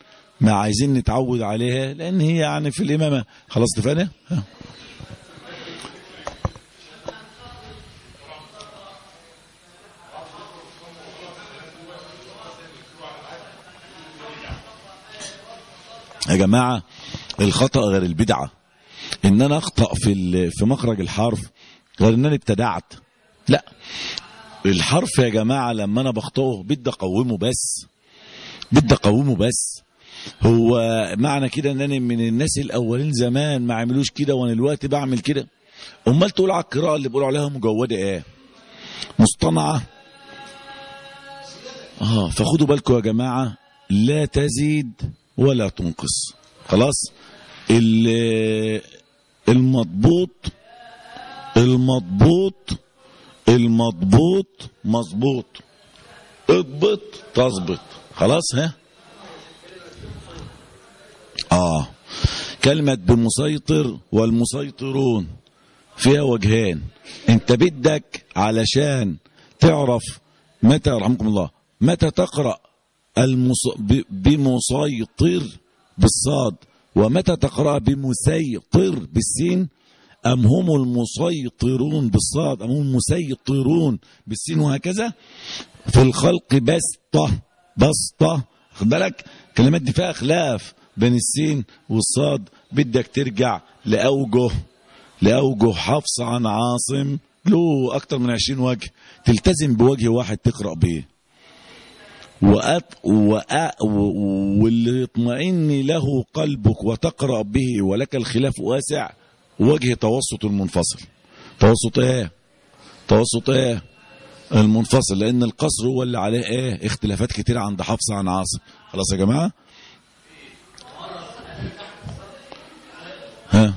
ما عايزين نتعود عليها لأن هي يعني في الإمامة. خلاص اتفقنا؟ يا جماعة الخطأ غير البدعة. إن أنا أخطأ في في مخرج الحرف غير ان أنا ابتدعت. لا. الحرف يا جماعة لما أنا بخطئه بدي أقومه بس. بدي أقومه بس. هو معنى كده ان أنا من الناس الأولين زمان ما عملوش كده وأنا دلوقتي بعمل كده. أمال تقول على القراءة اللي بيقولوا عليها مجودة إيه؟ مصطنعة. آه فخدوا بالكم يا جماعة لا تزيد ولا تنقص. خلاص؟ المضبوط المضبوط المضبوط مظبوط. اضبط تظبط. خلاص ها؟ آه. كلمة بمسيطر والمسيطرون فيها وجهان انت بدك علشان تعرف متى رحمكم الله متى تقرأ المص... ب... بمسيطر بالصاد. ومتى تقرأ بمسيطر بالسين؟ أم هم المسيطرون بالصاد أم هم المسيطرون بالسين وهكذا؟ في الخلق بسطة بسطة خد بالك؟ كلمات دي فيها خلاف بين السين والصاد. بدك ترجع لأوجه لأوجه حفص عن عاصم. له أكتر من عشرين وجه تلتزم بوجه واحد تقرأ بيه وأت وأ واللي يطمئن له قلبك وتقرأ به ولك الخلاف واسع وجه توسط المنفصل. توسط إيه؟ توسط إيه؟ المنفصل لأن القصر هو اللي عليه إيه؟ اختلافات كتير عند حفص عن عاصم. خلاص يا جماعة؟ ها؟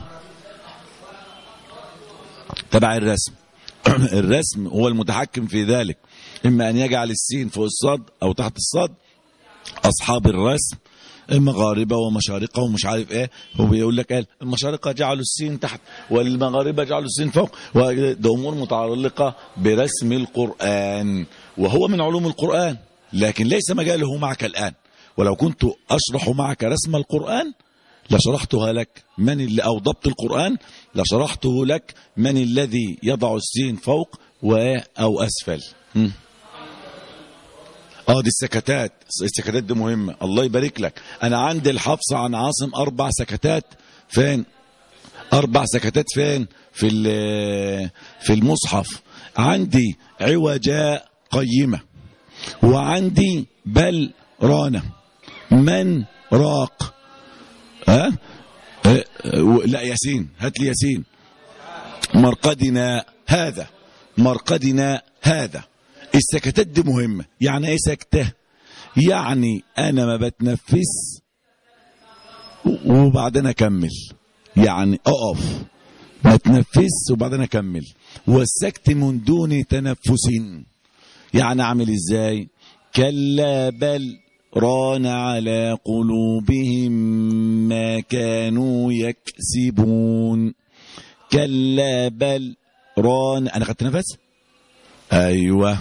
تبع الرسم. الرسم هو المتحكم في ذلك. إما أن يجعل السين فوق الصاد أو تحت الصاد أصحاب الرسم المغاربه ومشارقة ومش عارف إيه هو بيقول لك قال المشارقة جعلوا السين تحت والمغاربة جعلوا السين فوق وده أمور متعلقة برسم القرآن وهو من علوم القرآن لكن ليس مجاله معك الآن ولو كنت أشرح معك رسم القرآن لشرحتها لك من اللي أو ضبط القرآن لشرحته لك من الذي يضع السين فوق و أو أسفل م. آه دي السكتات. السكتات دي مهمة. الله يبارك لك. أنا عندي الحفص عن عاصم أربع سكتات. فين؟ أربع سكتات فين؟ في في المصحف. عندي عوجاء قيمة. وعندي بل رانة. من راق؟ ها؟ أه؟ لا ياسين. هات لي ياسين. مرقدنا هذا. مرقدنا هذا. السكتات دي مهمة يعني إيه سكتة يعني أنا ما بتنفس وبعدين أكمل. يعني أقف. ما تنفس وبعدين أكمل. والسكت من دون تنفس. يعني أعمل إزاي؟ كلا بل ران على قلوبهم ما كانوا يكسبون. كلا بل ران. أنا خدت نفس أيوة.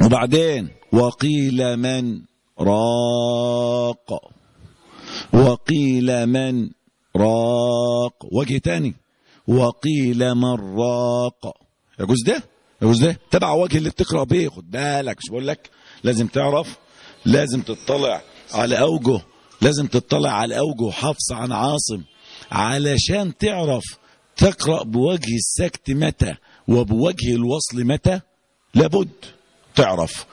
وبعدين وقيل من راق وقيل من راق. وجه تاني وقيل من راق. يجوز ده يجوز ده تبع وجه اللي بتقرأ بيه خد بالك. مش بقول لك لازم تعرف لازم تطلع على أوجه لازم تطلع على أوجه حفص عن عاصم علشان تعرف تقرأ بوجه السكت متى وبوجه الوصل متى؟ لابد. تعرف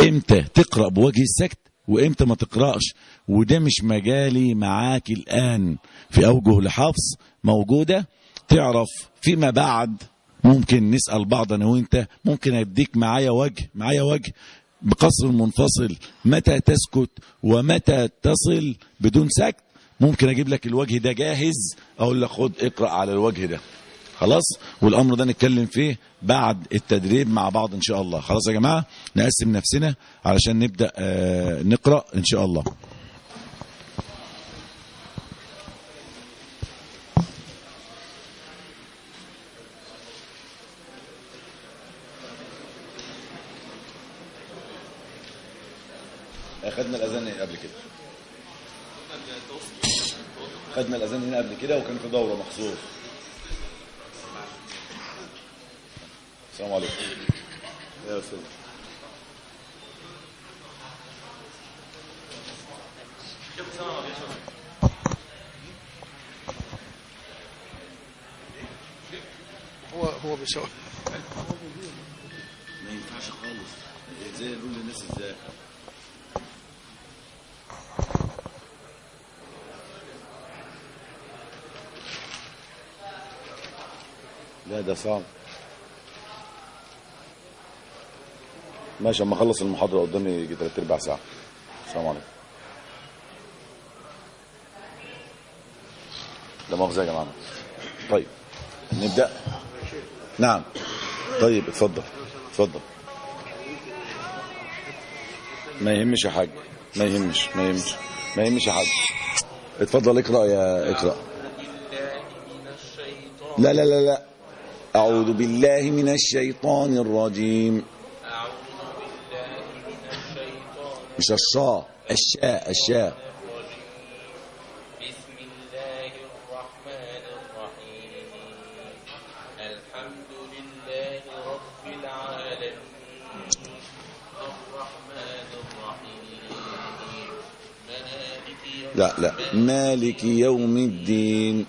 إمتى تقرأ بوجه السكت وامتى ما تقرأش وده مش مجالي معاك الآن. في أوجه لحفص موجودة تعرف فيما بعد. ممكن نسأل بعض أنا وأنت ممكن أديك معايا وجه معايا وجه بقصر منفصل. متى تسكت ومتى تصل بدون سكت؟ ممكن أجيب لك الوجه ده جاهز؟ أقول لك خد اقرأ على الوجه ده. خلاص؟ والأمر ده نتكلم فيه بعد التدريب مع بعض إن شاء الله. خلاص يا جماعة نقسم نفسنا علشان نبدأ آه نقرأ إن شاء الله. خدنا الأذان قبل كده. خدنا الأذان هنا قبل كده وكان في دورة مخصوص. السلام عليكم. يا أستاذ. هو هو بيسوي. ما ينفعش خالص. إزاي نقول للناس إزاي؟ لا ده صعب. ماشي أما أخلص المحاضرة قدامي يجي تلات أرباع ساعة. السلام عليكم. لا مؤاخذة يا جماعة. طيب نبدأ؟ نعم. طيب اتفضل اتفضل. ما يهمش يا حاج ما يهمش ما يهمش ما يهمش يا حاج. اتفضل اقرأ يا اقرأ. لا لا لا لا. أعوذ بالله من الشيطان الرجيم أعوذ بالله من الشيطان مش الشاء الشاء. الشاء بسم الله الرحمن الرحيم. الحمد لله رب العالمين. الرحمن الرحيم. مالك يوم لا لا مالك يوم الدين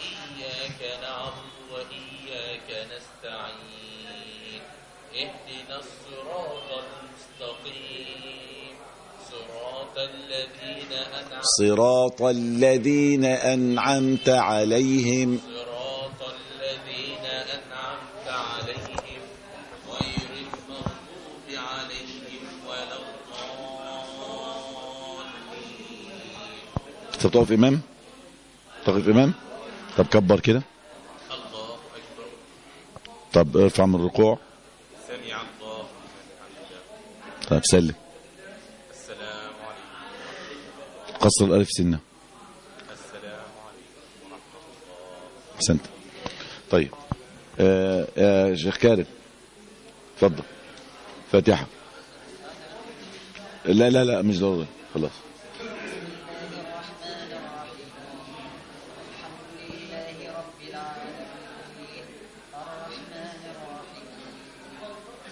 إياك نعبد وإياك نستعين اهدنا الصراط المستقيم صراط الذين أنعمت صراط الذين أنعمت عليهم. صراط الذين أنعمت عليهم غير المغضوب عليهم ولا الضالين. أنت بتقف إمام؟ تقف إمام؟ طب كبر كده. الله أكبر. طب ارفع من الركوع. سمع الله. طب سلم السلام عليكم قصر الألف سنة. السلام عليكم ورحمة الله أحسنت. طيب. آه آه شيخ كارم اتفضل فاتحة. لا لا لا مش ضروري. خلاص لله رب العالمين الرحمن الرحيم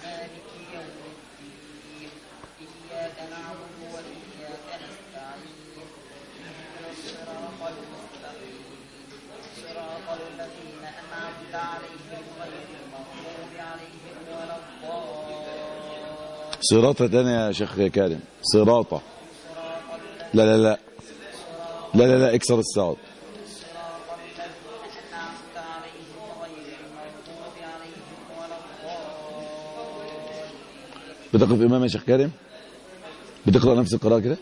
مالك يوم الدين إياك نعبد وإياك نستعين اهدنا الصراط المستقيم صراط الذين أنعمت عليهم غير المغضوب عليهم ولا الضالين صراطة تانية يا شيخ كارم صراطة. لا لا لا. لا لا لا اكسر الضالين بتقف إمام يا شيخ كارم بتقرأ نفس القراءة كده؟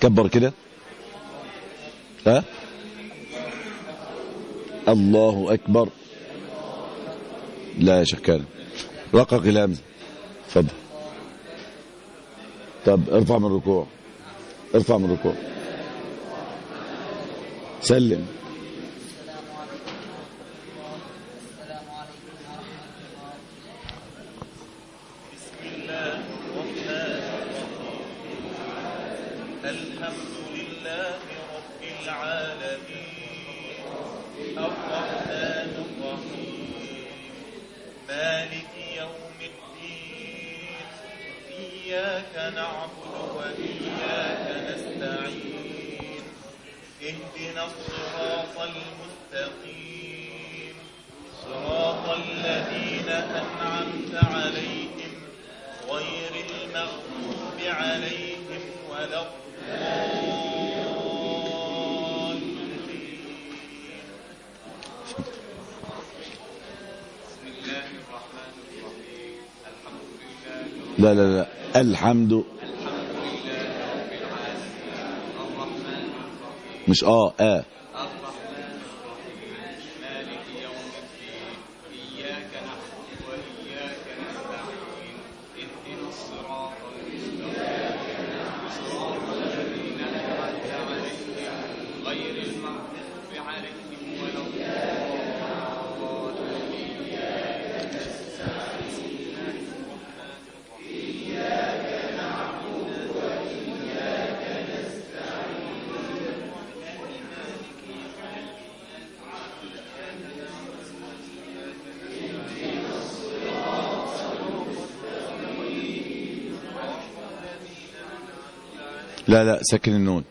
كبر كده. ها؟ الله أكبر. لا يا شيخ كارم رقق الهمزه اتفضل طب ارفع من الركوع ارفع من الركوع سلم الحمد لله رب العالمين الرحمن الرحيم مالك يوم الدين نعبد وإياك نستعين اهدنا الصراط المستقيم. صراط الذين أنعمت عليهم غير المغضوب عليهم ولا بسم الله الرحمن الرحيم الحمد لله لا لا لا. الحمد. مش آه آه الرحمن الرحيم مالك يوم الدين إياك نعبد وإياك نستعين اهدنا الصراط المستقيم صراط الذين أنعمت عليهم غير المغضوب عليهم ولا الضالين لا لا سكن النون.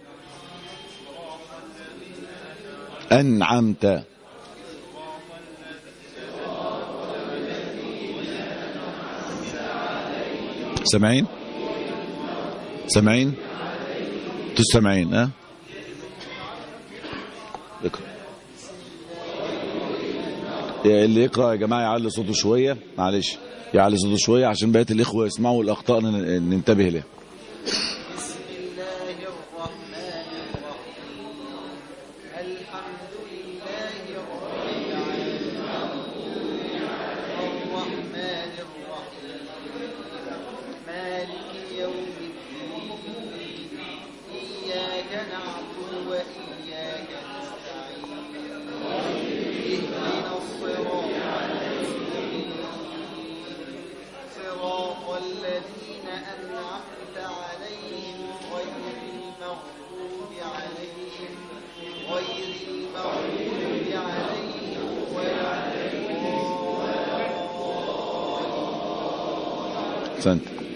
أنعمت. سامعين؟ سامعين؟ تستمعين ها؟ اقرأ. اللي يقرأ يا جماعة يعلي صوته شوية معلش يعلي صوته شوية عشان بقية الإخوة يسمعوا الأخطاء ن- ننتبه لها الضالين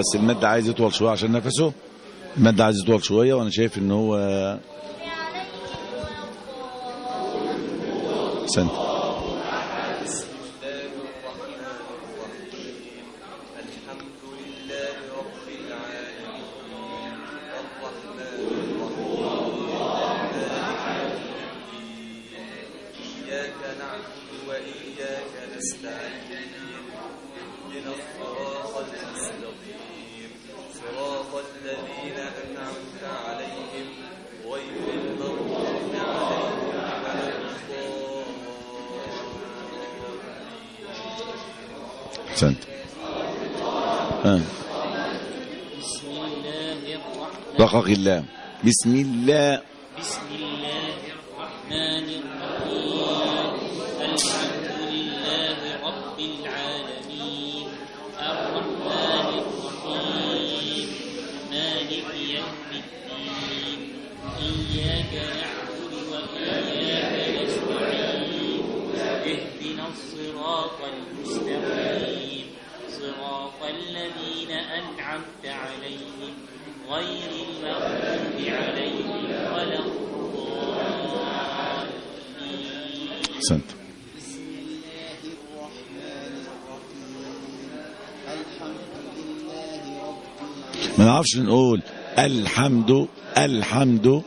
بس المد عايز يطول شوية عشان نفسه. المد عايز يطول شوية وأنا شايف إن هو عليهم رقق الله. بسم الله بسم الله الرحمن الرحيم الحمد لله رب العالمين الرحمن الرحيم مالك يوم الدين إياك نعبد وإياك نستعين اهدنا الصراط المستقيم صراط الذين أنعمت عليهم غير المغضوب عليهم ولا الضالين سنت بسم الله الرحمن الرحيم الحمد لله رب العالمين ما نعرفش نقول الحمد الحمد.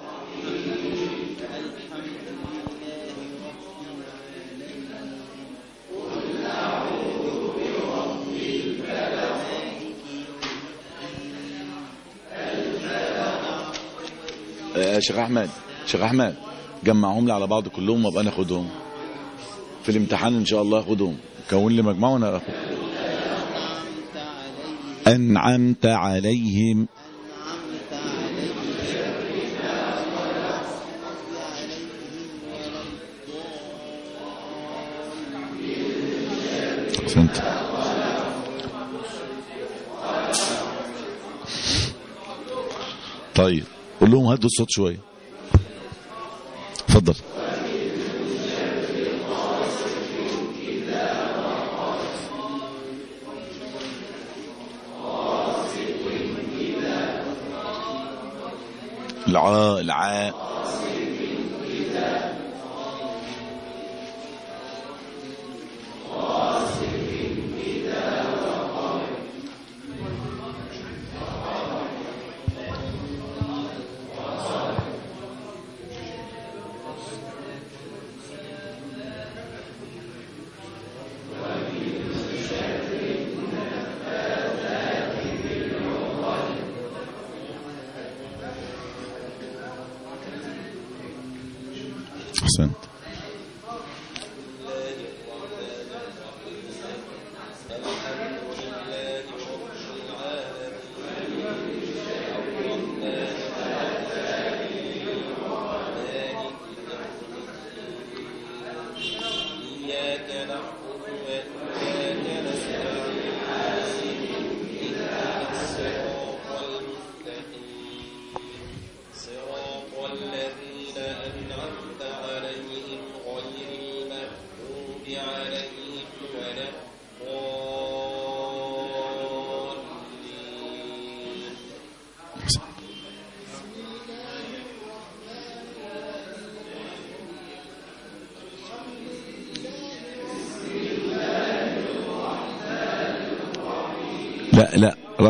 شيخ أحمد شيخ أحمد جمعهم لي على بعض كلهم وأبقى ناخدهم في الامتحان إن شاء الله اخدهم كون لي مجموعة وأنا اخد أنعمت عليهم. احسنت طيب قول لهم هدوا الصوت شوية اتفضل العاء العاء.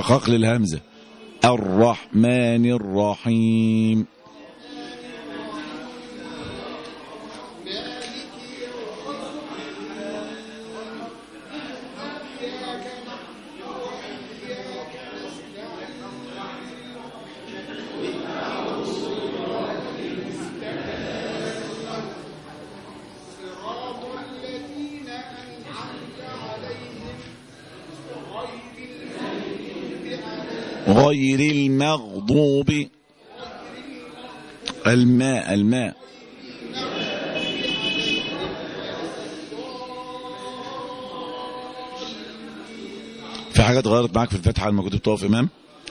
رقاق للهمزة. الرحمن الرحيم. غير المغضوب. الماء الماء. في حاجة اتغيرت معاك في الفتحة لما كنت بتقف إمام؟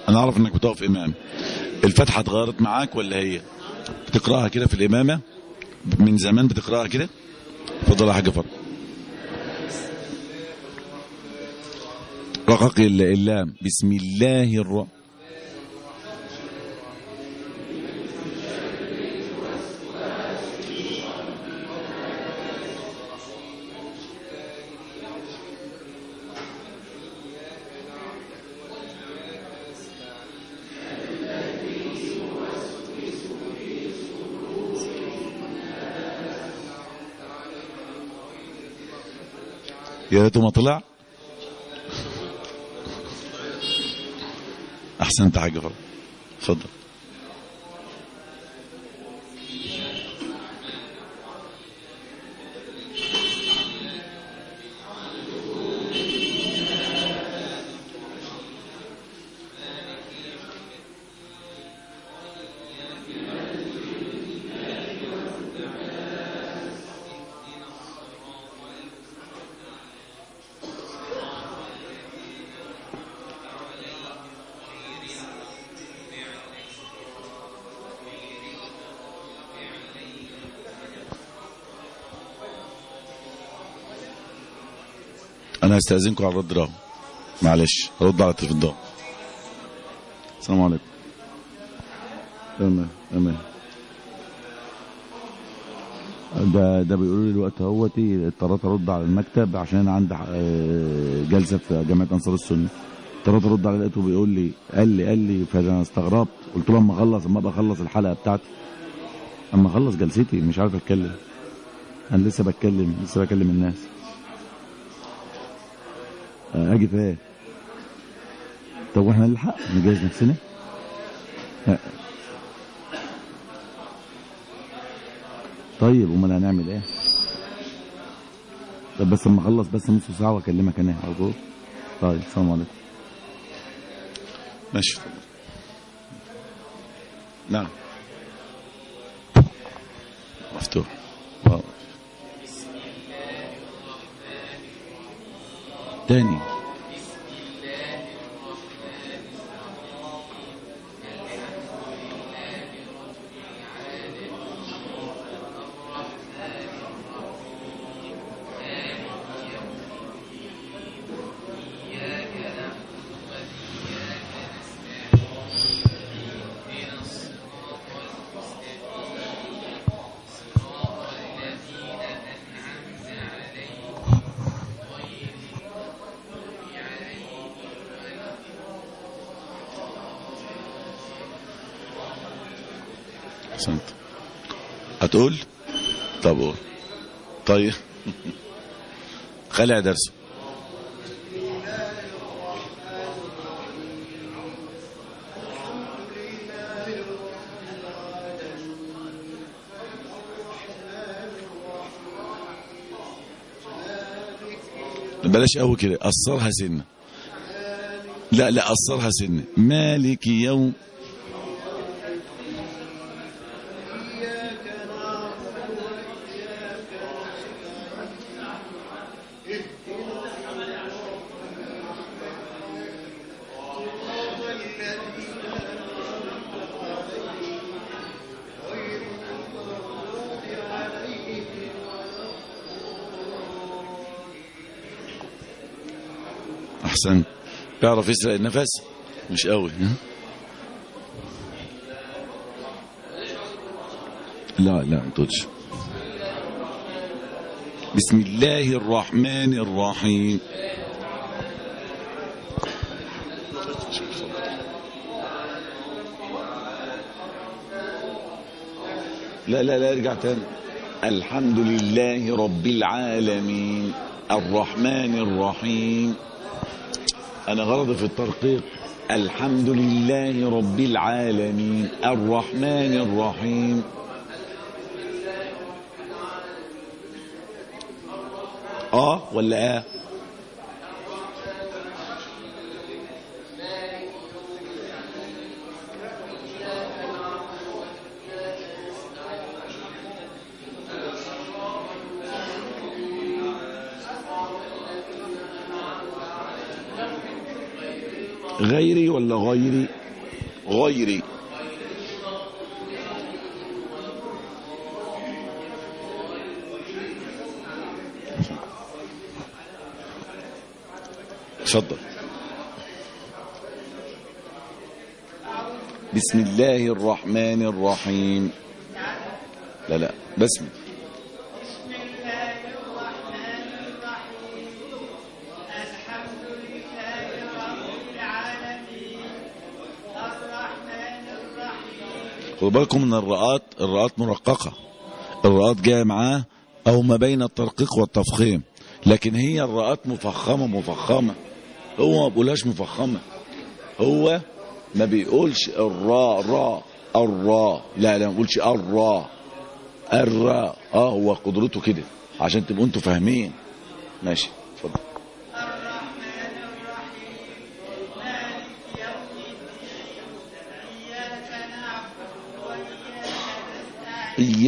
أنا أعرف إنك بتقف إمام. الفتحة اتغيرت معاك ولا هي؟ بتقرأها كده في الإمامة؟ من زمان بتقرأها كده؟ اتفضل يا حاج فرق رقق ال- اللام. بسم الله الرحمن يا ريته ما طلع. احسنت حاجة فرق هستاذنكم على الرد راهو معلش هرد على التليفون ده السلام عليكم. تمام تمام. ده ده بيقولوا لي الوقت اهوتي اضطريت ارد على المكتب عشان أنا عندي آه، جلسة في جامعة أنصار السنة. اضطريت ارد على لقيته بيقول لي قال لي قال لي فانا استغربت. قلت له أما أخلص أما أبقى أخلص الحلقة بتاعتي. أما أخلص جلستي مش عارف أتكلم. أنا لسه بتكلم لسه بكلم الناس. أجي فين طب وإحنا نلحق؟ نجهز نفسنا. طيب أمال هنعمل إيه؟ طب بس أما أخلص بس نص ساعة وأكلمك أنا ارجوك طيب السلام عليكم. ماشي. نعم. مفتوح. تاني. هتقول طب قول طيب. خلع درسه بلاش قوي كده قصرها سنة. لا لا قصرها سنة. مالك يوم بيعرف يسرق النفس؟ مش قوي؟ لا لا تقولش. بسم الله الرحمن الرحيم. لا لا لا ارجع تاني. الحمد لله رب العالمين. الرحمن الرحيم. أنا غرضي في الترقيق. الحمد لله رب العالمين. الرحمن الرحيم. آه ولا آه؟ غيري ولا غيري غيري اتفضل. بسم الله الرحمن الرحيم. لا لا بسم خدوا بالكم من الراءات الراءات مرققة. الراءات جاية معاه أو ما بين الترقيق والتفخيم. لكن هي الراءات مفخمة مفخمة. هو ما بيقولهاش مفخمة. هو ما بيقولش الراء راء الراء. لا لا ما بيقولش الراء. الراء. آه هو قدرته كده. عشان تبقوا أنتوا فاهمين. ماشي اتفضل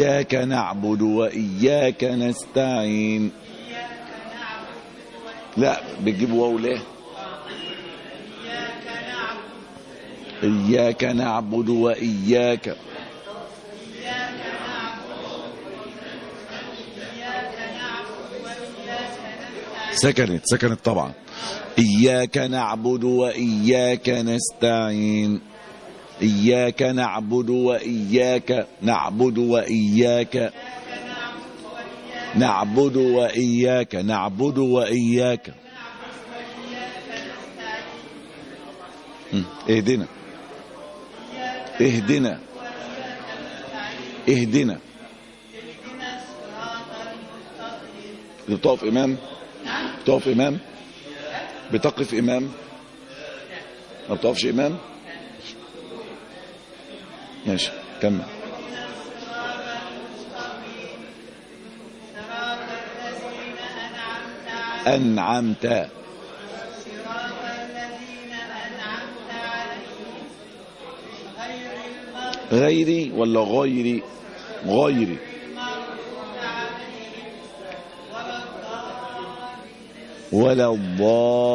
إياك نعبد وإياك نستعين. لا بتجيب واو ليه؟ إياك نعبد وإياك. سكنت سكنت طبعا. إياك نعبد وإياك نستعين. إياك نعبد وإياك نعبد وإياك نعبد وإياك نعبد وإياك. اهدنا. اهدنا. اهدنا. بتقف إمام بتقف إمام بتقف إمام. ما بتقفش إمام؟ ماشي كمل. أنعمت. غيري ولا غيري؟ غيري. ولا الضالين.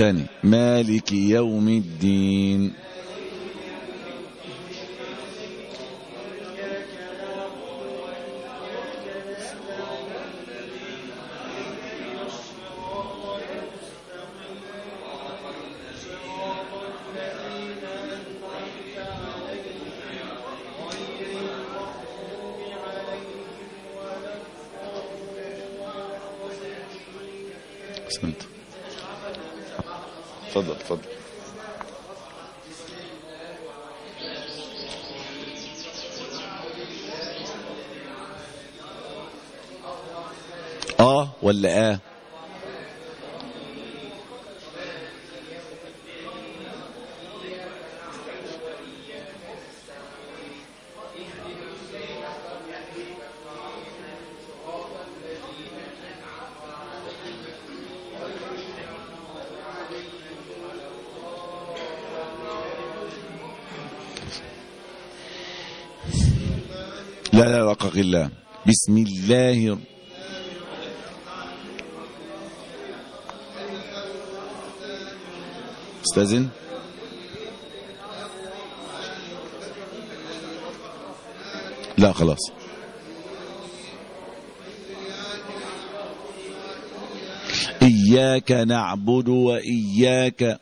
تاني مالك يوم الدين. بسم الله استاذن. لا خلاص. إياك نعبد وإياك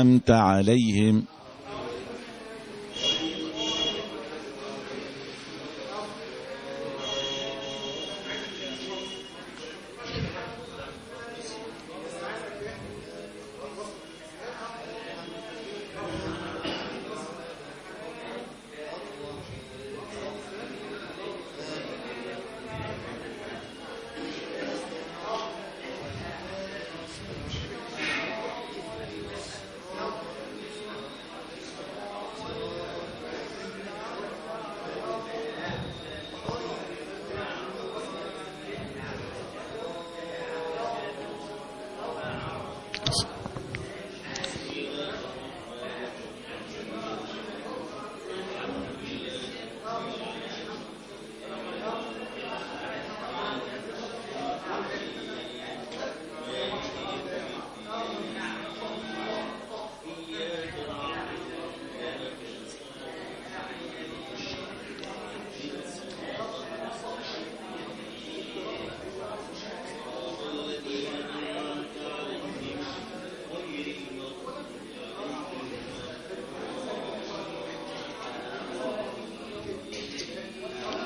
أنعمت عليهم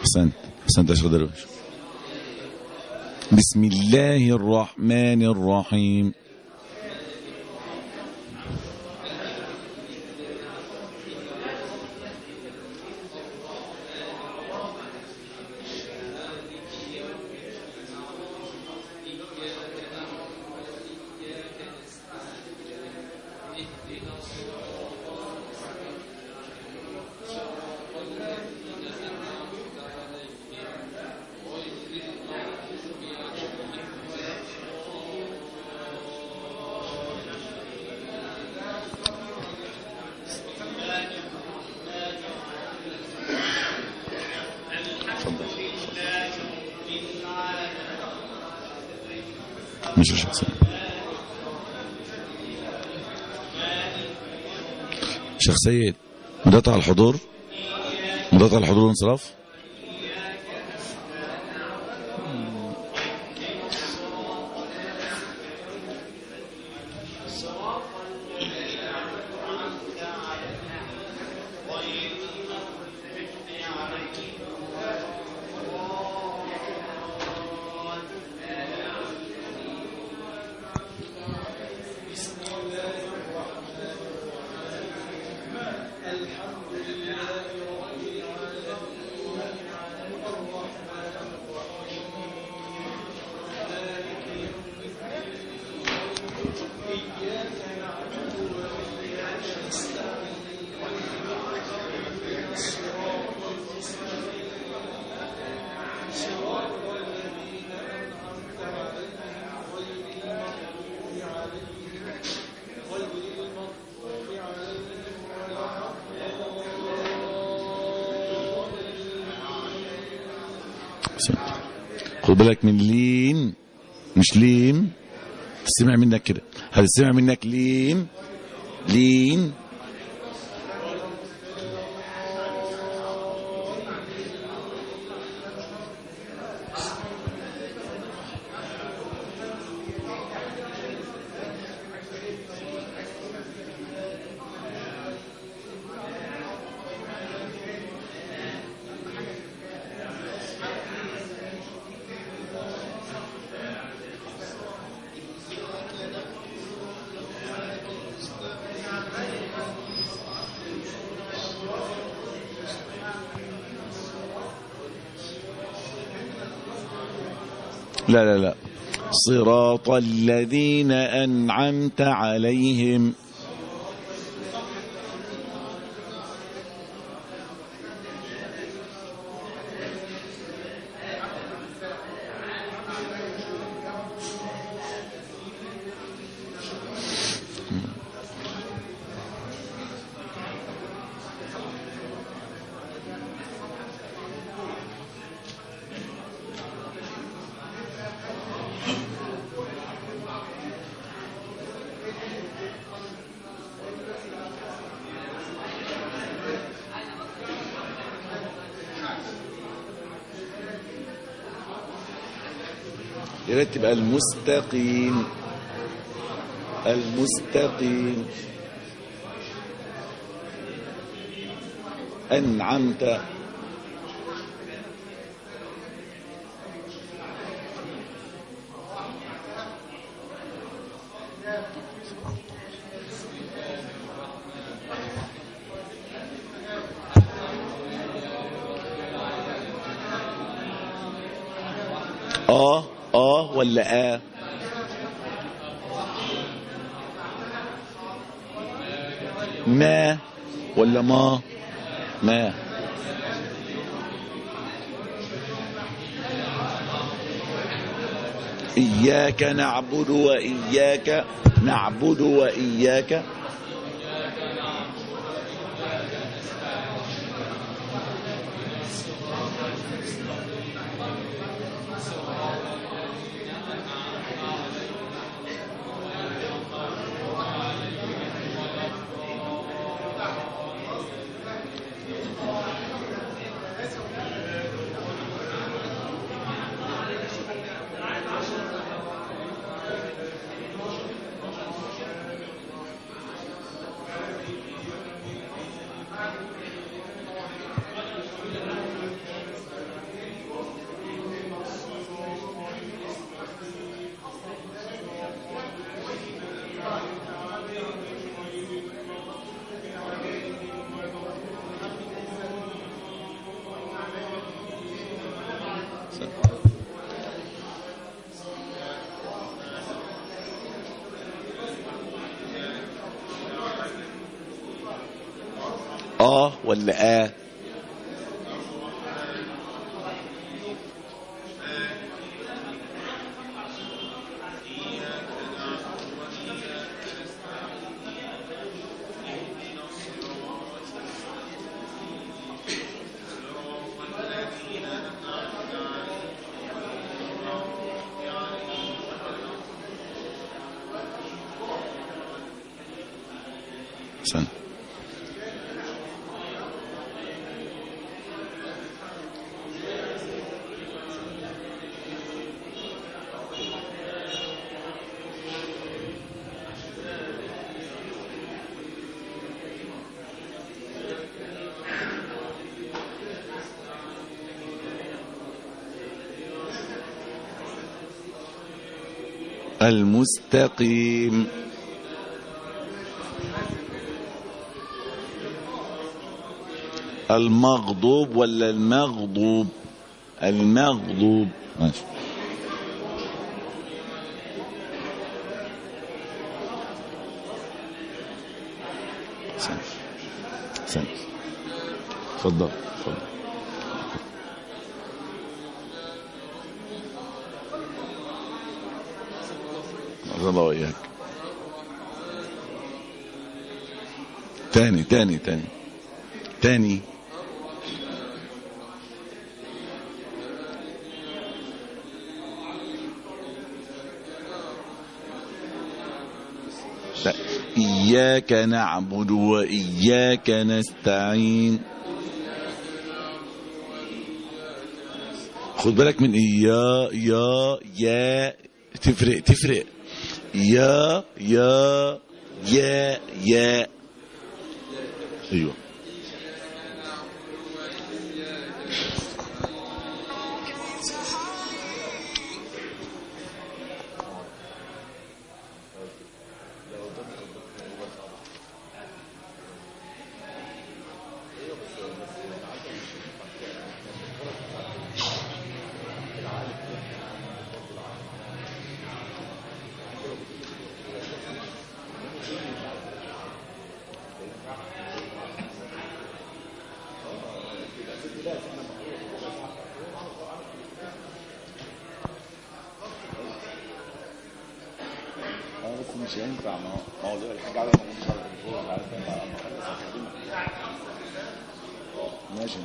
أحسنت أحسنت يا شيخ درويش بسم الله الرحمن الرحيم تفضل مش يا شيخ سيد شيخ سيد. مضيت على الحضور. على الحضور وانصراف تسمع منك كده. هتسمع منك لين؟ لين. لا لا لا. صراط الذين أنعمت عليهم. تبقى المستقيم. المستقيم. أنعمت آه آه ما ولا ما؟ ما. إياك نعبد وإياك نعبد وإياك ولا آه سنة. المستقيم المغضوب ولا المغضوب؟ المغضوب. ماشي. سنة سنة تفضل الله وإياك. تاني تاني تاني. تاني. لا إياك نعبد وإياك نستعين. خد بالك من إيا يا يا تفرق تفرق. يا يا يا يا أيوه آه بس مش هينفع ما هو ما هو الحاجة على ما مش عارف ماشي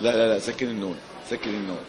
لا لا لا سكن النون سكن النون.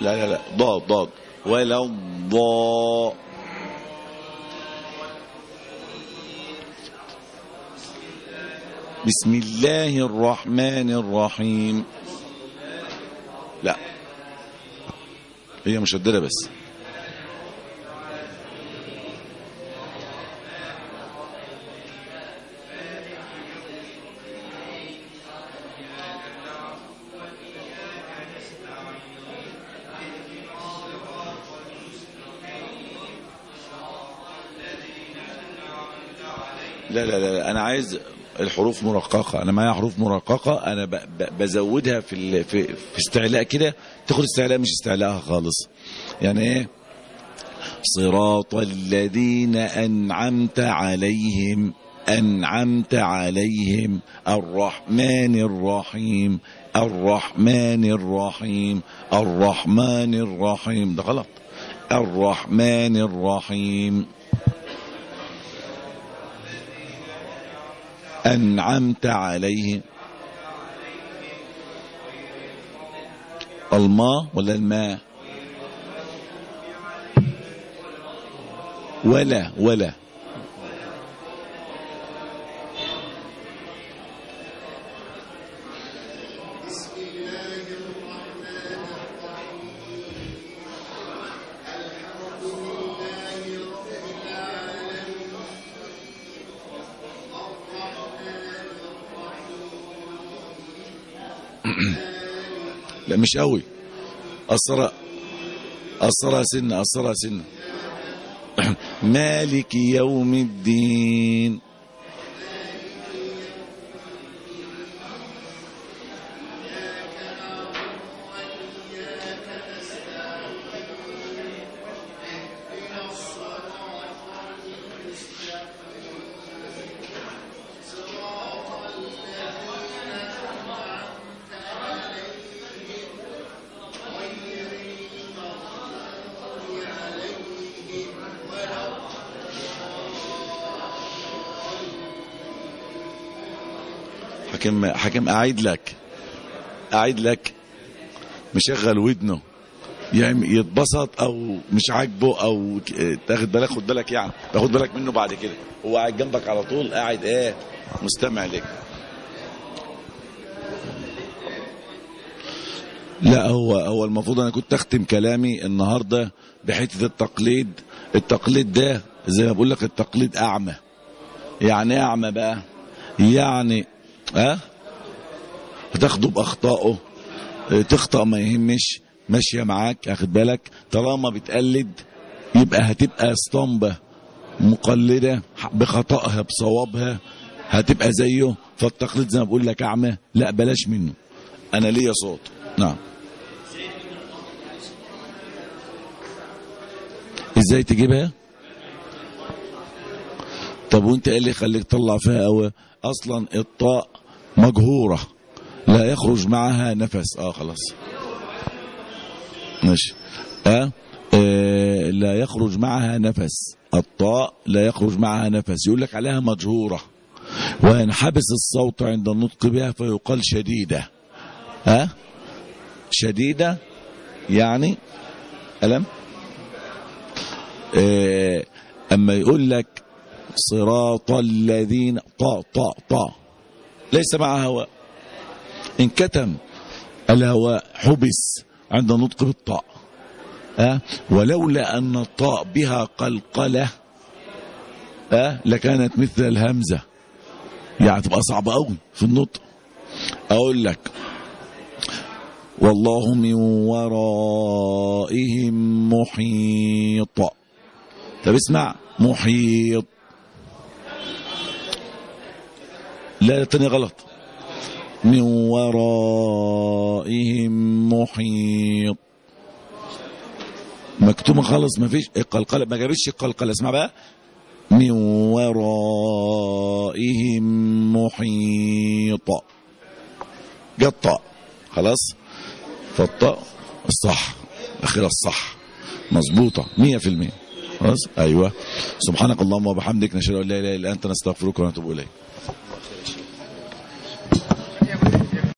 لا لا لا. ضاد ضاد. ولا الضاء بسم الله الرحمن الرحيم. لا. هي مشددة بس. لا لا لا أنا عايز الحروف مرققة. أنا معايا حروف مرققة أنا بزودها في في في استعلاء كده. تاخد استعلاء مش استعلاءها خالص. يعني إيه؟ صراط الذين أنعمت عليهم أنعمت عليهم الرحمن الرحيم الرحمن الرحيم الرحمن الرحيم. ده غلط. الرحمن الرحيم. أنعمت عليه الماء ولا الماء؟ ولا ولا. مش قوي. أسرى أسرى سنة أسرى سنة مالك يوم الدين. حكم أعيد لك. أعيد لك. مشغل ودنه. يعني يتبسط أو مش عاجبه أو تاخد بالك خد بالك يعني. تاخد بالك منه بعد كده. هو قاعد جنبك على طول قاعد إيه؟ مستمع لك لا هو هو المفروض أنا كنت أختم كلامي النهارده بحتة التقليد. التقليد ده زي ما بقول لك التقليد أعمى. يعني إيه أعمى بقى؟ يعني ها؟ هتاخده بأخطائه آه، تخطأ ما يهمش ماشية معاك اخد بالك؟ طالما بتقلد يبقى هتبقى اسطمبة مقلدة بخطأها بصوابها هتبقى زيه. فالتقليد زي ما بقول لك اعمى لا بلاش منه. أنا ليا صوت. نعم. إزاي تجيبها؟ طب وأنت إيه اللي يخليك تطلع فيها قوي؟ أصلا الطاء مجهورة. لا يخرج معها نفس. آه خلاص. ماشي. آه؟ آه لا يخرج معها نفس. الطاء لا يخرج معها نفس. يقول لك عليها مجهورة. وينحبس الصوت عند النطق بها فيقال شديدة. ها آه؟ شديدة يعني ألم؟ آه أما يقول لك صراط الذين طا طا طا ليس معها هواء. انكتم الهواء حبس عند نطق بالطاء أه؟ ولولا أن الطاء بها قلقلة أه؟ لكانت مثل الهمزة. يعني تبقى صعبة قوي في النطق. أقول لك والله من ورائهم محيط. طب اسمع محيط. لا الثانية غلط. من ورائهم محيط. مكتومة خالص ما فيش القلقلة ما جابتش القلقلة اسمع بقى. من ورائهم محيط. جت طاء خلاص فالطاء الصح الأخيرة الصح في المية. خلاص؟ أيوة. سبحانك اللهم وبحمدك. نشهد أن لا إله إلا أنت نستغفرك ونتوب إليك.